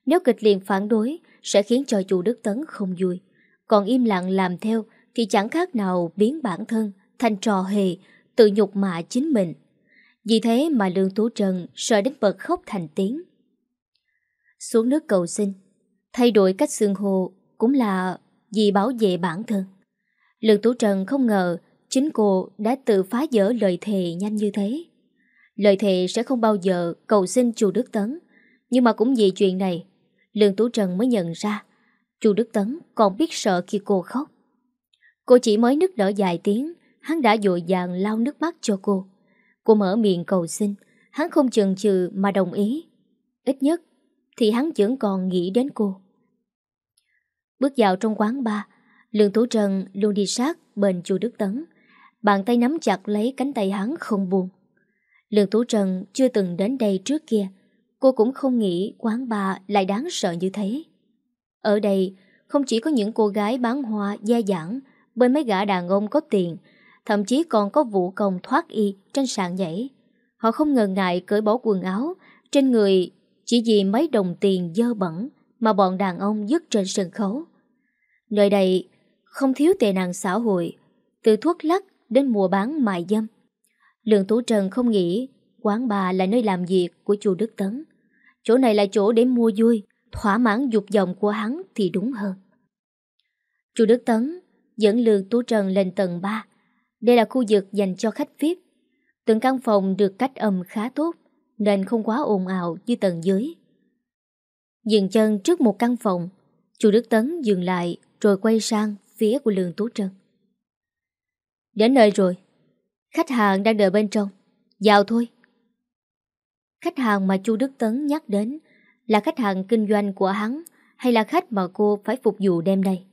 Nếu kịch liền phản đối sẽ khiến cho chu Đức Tấn không vui. Còn im lặng làm theo thì chẳng khác nào biến bản thân thành trò hề, tự nhục mạ chính mình. Vì thế mà Lương Tú Trần sợ đến bật khóc thành tiếng. Xuống nước cầu xin, thay đổi cách xương hồ cũng là vì bảo vệ bản thân. Lương Tú Trần không ngờ chính cô đã tự phá vỡ lời thề nhanh như thế. Lời thề sẽ không bao giờ cầu xin chu Đức Tấn. Nhưng mà cũng vì chuyện này, Lương Tú Trần mới nhận ra chu Đức Tấn còn biết sợ khi cô khóc. Cô chỉ mới nức nở dài tiếng, hắn đã dội dàng lau nước mắt cho cô. Cô mở miệng cầu xin, hắn không chần chừ mà đồng ý. Ít nhất thì hắn vẫn còn nghĩ đến cô. Bước vào trong quán bar, Lương Tú Trần luôn đi sát bên chu Đức Tấn. Bàn tay nắm chặt lấy cánh tay hắn không buông. Lương Tú Trần chưa từng đến đây trước kia. Cô cũng không nghĩ quán bà lại đáng sợ như thế. Ở đây không chỉ có những cô gái bán hoa gia giảng bên mấy gã đàn ông có tiền, thậm chí còn có vũ công thoát y trên sàn nhảy. Họ không ngần ngại cởi bỏ quần áo trên người chỉ vì mấy đồng tiền dơ bẩn mà bọn đàn ông dứt trên sân khấu. Nơi đây không thiếu tệ nạn xã hội, từ thuốc lắc đến mùa bán mại dâm. Lương Tú Trần không nghĩ quán bà là nơi làm việc của chu Đức Tấn. Chỗ này là chỗ để mua vui, thỏa mãn dục vọng của hắn thì đúng hơn. Chu Đức Tấn dẫn Lương Tú Trần lên tầng 3. Đây là khu vực dành cho khách VIP. Từng căn phòng được cách âm khá tốt, nên không quá ồn ào như tầng dưới. Dừng chân trước một căn phòng, Chu Đức Tấn dừng lại rồi quay sang phía của Lương Tú trần Đến nơi rồi, khách hàng đang đợi bên trong, vào thôi. Khách hàng mà Chu Đức Tấn nhắc đến là khách hàng kinh doanh của hắn hay là khách mà cô phải phục vụ đêm nay.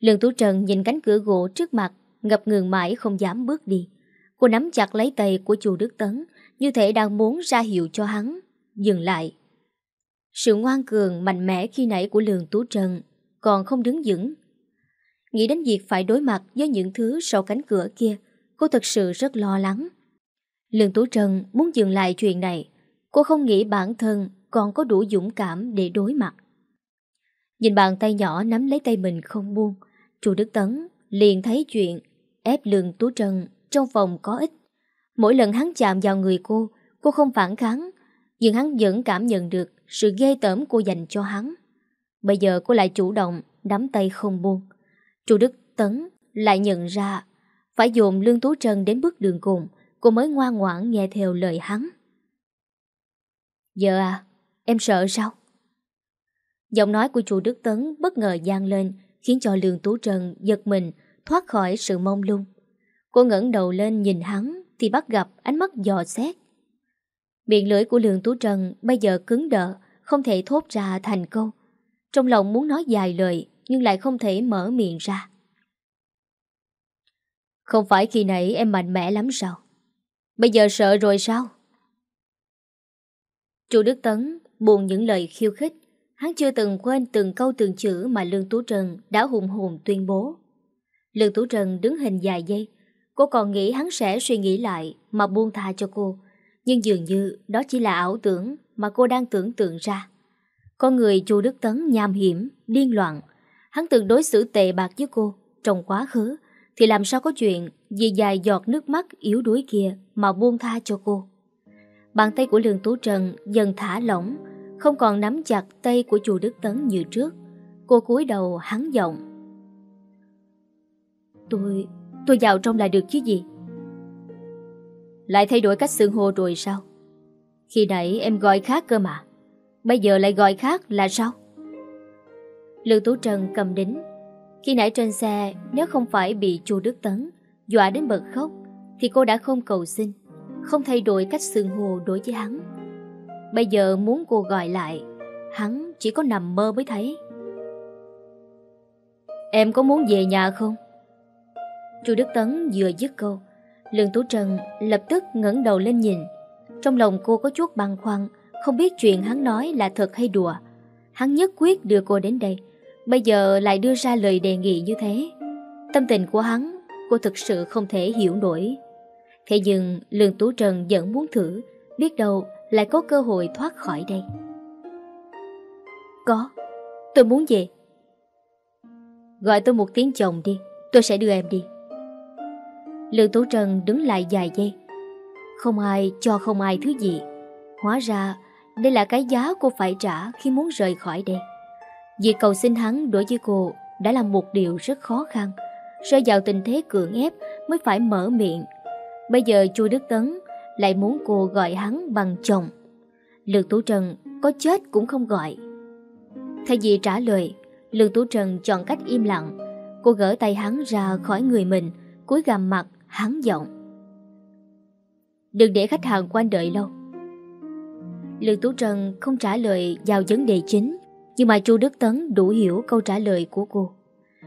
Lương Tú Trần nhìn cánh cửa gỗ trước mặt, ngập ngừng mãi không dám bước đi. Cô nắm chặt lấy tay của chu Đức Tấn, như thể đang muốn ra hiệu cho hắn. Dừng lại. Sự ngoan cường, mạnh mẽ khi nãy của Lương Tú Trần còn không đứng vững. Nghĩ đến việc phải đối mặt với những thứ sau cánh cửa kia, cô thật sự rất lo lắng. Lương Tú Trần muốn dừng lại chuyện này. Cô không nghĩ bản thân còn có đủ dũng cảm để đối mặt. Nhìn bàn tay nhỏ nắm lấy tay mình không buông, Chu Đức Tấn liền thấy chuyện ép lương Tú Trần trong phòng có ích. Mỗi lần hắn chạm vào người cô, cô không phản kháng, nhưng hắn vẫn cảm nhận được sự ghê tởm cô dành cho hắn. Bây giờ cô lại chủ động, nắm tay không buông. Chu Đức Tấn lại nhận ra phải dồn Lương Tú Trần đến bước đường cùng, cô mới ngoan ngoãn nghe theo lời hắn. Giờ à, em sợ sao? Giọng nói của chủ Đức Tấn bất ngờ gian lên khiến cho Lương Tú Trần giật mình thoát khỏi sự mông lung. Cô ngẩng đầu lên nhìn hắn thì bắt gặp ánh mắt dò xét. Miệng lưỡi của Lương Tú Trần bây giờ cứng đờ, không thể thốt ra thành câu. Trong lòng muốn nói dài lời nhưng lại không thể mở miệng ra. Không phải khi nãy em mạnh mẽ lắm sao? Bây giờ sợ rồi sao? Chu Đức Tấn buồn những lời khiêu khích. Hắn chưa từng quên từng câu từng chữ mà Lương Tú Trần đã hùng hồn tuyên bố. Lương Tú Trần đứng hình dài giây. Cô còn nghĩ hắn sẽ suy nghĩ lại mà buông tha cho cô. Nhưng dường như đó chỉ là ảo tưởng mà cô đang tưởng tượng ra. Con người Chu Đức Tấn nham hiểm, điên loạn. Hắn từng đối xử tệ bạc với cô trong quá khứ. Thì làm sao có chuyện vì dài giọt nước mắt yếu đuối kia mà buông tha cho cô. Bàn tay của Lương Tú Trần dần thả lỏng, không còn nắm chặt tay của chùa Đức Tấn như trước. Cô cúi đầu hắn giọng. Tôi, tôi vào trong là được chứ gì? Lại thay đổi cách xương hô rồi sao? Khi nãy em gọi khác cơ mà. Bây giờ lại gọi khác là sao? Lương Tú Trần cầm đính. Khi nãy trên xe, nếu không phải bị chu Đức Tấn dọa đến bật khóc, thì cô đã không cầu xin không thay đổi cách xương hồ đối với hắn. Bây giờ muốn cô gọi lại, hắn chỉ có nằm mơ mới thấy. Em có muốn về nhà không? Chu Đức Tấn vừa dứt câu, Lương Tú Trần lập tức ngẩng đầu lên nhìn. Trong lòng cô có chút băn khoăn, không biết chuyện hắn nói là thật hay đùa. Hắn nhất quyết đưa cô đến đây, bây giờ lại đưa ra lời đề nghị như thế. Tâm tình của hắn, cô thực sự không thể hiểu nổi. Thế nhưng Lương Tú Trần vẫn muốn thử Biết đâu lại có cơ hội thoát khỏi đây. Có Tôi muốn về. Gọi tôi một tiếng chồng đi Tôi sẽ đưa em đi. Lương Tú Trần đứng lại dài giây. Không ai cho không ai thứ gì. Hóa ra Đây là cái giá cô phải trả Khi muốn rời khỏi đây. Việc cầu xin hắn đối với cô Đã là một điều rất khó khăn Rơi vào tình thế cưỡng ép Mới phải mở miệng Bây giờ chu Đức Tấn lại muốn cô gọi hắn bằng chồng. Lương Tú Trần có chết cũng không gọi. Thay vì trả lời, Lương Tú Trần chọn cách im lặng. Cô gỡ tay hắn ra khỏi người mình, cúi gằm mặt, hắn giọng. Đừng để khách hàng quan đợi lâu. Lương Tú Trần không trả lời vào vấn đề chính, nhưng mà chu Đức Tấn đủ hiểu câu trả lời của cô.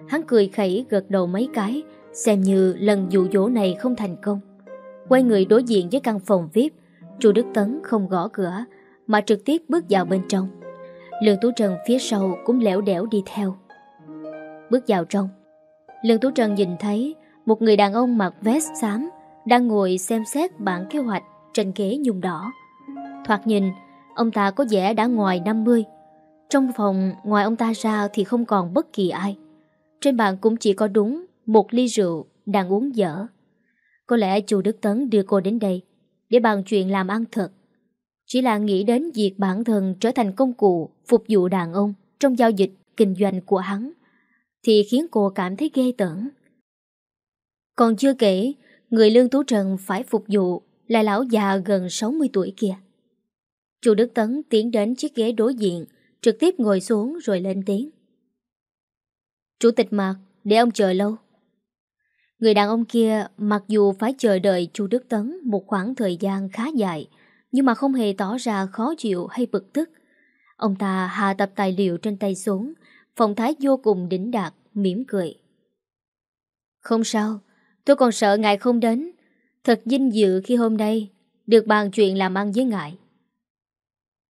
Hắn cười khẩy gật đầu mấy cái, xem như lần dụ dỗ này không thành công. Quay người đối diện với căn phòng VIP Chu Đức Tấn không gõ cửa Mà trực tiếp bước vào bên trong Lương Tú Trần phía sau cũng lẻo đẻo đi theo Bước vào trong Lương Tú Trần nhìn thấy Một người đàn ông mặc vest xám Đang ngồi xem xét bản kế hoạch Trên ghế nhung đỏ Thoạt nhìn Ông ta có vẻ đã ngoài 50 trong phòng ngoài ông ta ra Thì không còn bất kỳ ai Trên bàn cũng chỉ có đúng Một ly rượu đang uống dở có lẽ chú Đức Tấn đưa cô đến đây để bàn chuyện làm ăn thật. Chỉ là nghĩ đến việc bản thân trở thành công cụ phục vụ đàn ông trong giao dịch kinh doanh của hắn thì khiến cô cảm thấy ghê tởm. Còn chưa kể, người Lương Tú Trần phải phục vụ là lão già gần 60 tuổi kia. Chu Đức Tấn tiến đến chiếc ghế đối diện, trực tiếp ngồi xuống rồi lên tiếng. Chủ tịch Mạc, để ông chờ lâu. Người đàn ông kia mặc dù phải chờ đợi chu Đức Tấn một khoảng thời gian khá dài, nhưng mà không hề tỏ ra khó chịu hay bực tức. Ông ta hạ tập tài liệu trên tay xuống, phong thái vô cùng đỉnh đạt, mỉm cười. Không sao, tôi còn sợ ngài không đến. Thật vinh dự khi hôm nay được bàn chuyện làm ăn với ngài.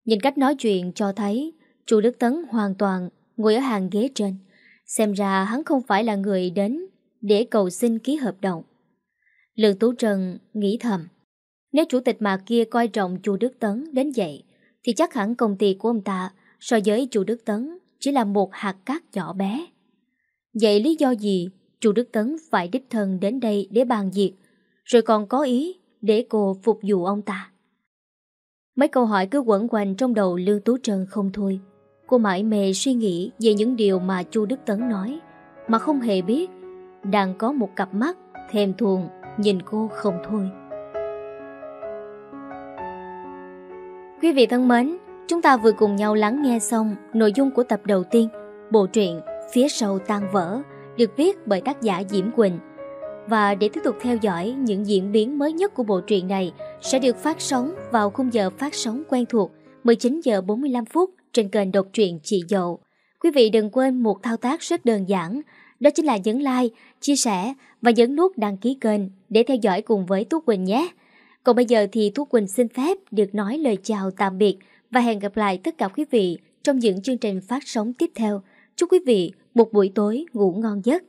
Nhìn cách nói chuyện cho thấy chu Đức Tấn hoàn toàn ngồi ở hàng ghế trên. Xem ra hắn không phải là người đến để cầu xin ký hợp đồng. Lương Tú Trần nghĩ thầm, nếu chủ tịch mà kia coi trọng chu Đức Tấn đến vậy, thì chắc hẳn công ty của ông ta so với chu Đức Tấn chỉ là một hạt cát nhỏ bé. Vậy lý do gì chu Đức Tấn phải đích thân đến đây để bàn việc, rồi còn có ý để cô phục vụ ông ta? Mấy câu hỏi cứ quẩn quanh trong đầu Lương Tú Trần không thôi. Cô mãi mê suy nghĩ về những điều mà chu Đức Tấn nói, mà không hề biết đang có một cặp mắt thèm thuồng nhìn cô không thôi. Quý vị thân mến, chúng ta vừa cùng nhau lắng nghe xong nội dung của tập đầu tiên bộ truyện Phía sau tan vỡ được viết bởi tác giả Diễm Quỳnh. Và để tiếp tục theo dõi những diễn biến mới nhất của bộ truyện này sẽ được phát sóng vào khung giờ phát sóng quen thuộc 19 giờ 45 phút trên kênh độc truyện Chị Dậu. Quý vị đừng quên một thao tác rất đơn giản, đó chính là nhấn like, chia sẻ và nhấn nút đăng ký kênh để theo dõi cùng với Tú Quỳnh nhé. Còn bây giờ thì Tú Quỳnh xin phép được nói lời chào tạm biệt và hẹn gặp lại tất cả quý vị trong những chương trình phát sóng tiếp theo. Chúc quý vị một buổi tối ngủ ngon giấc.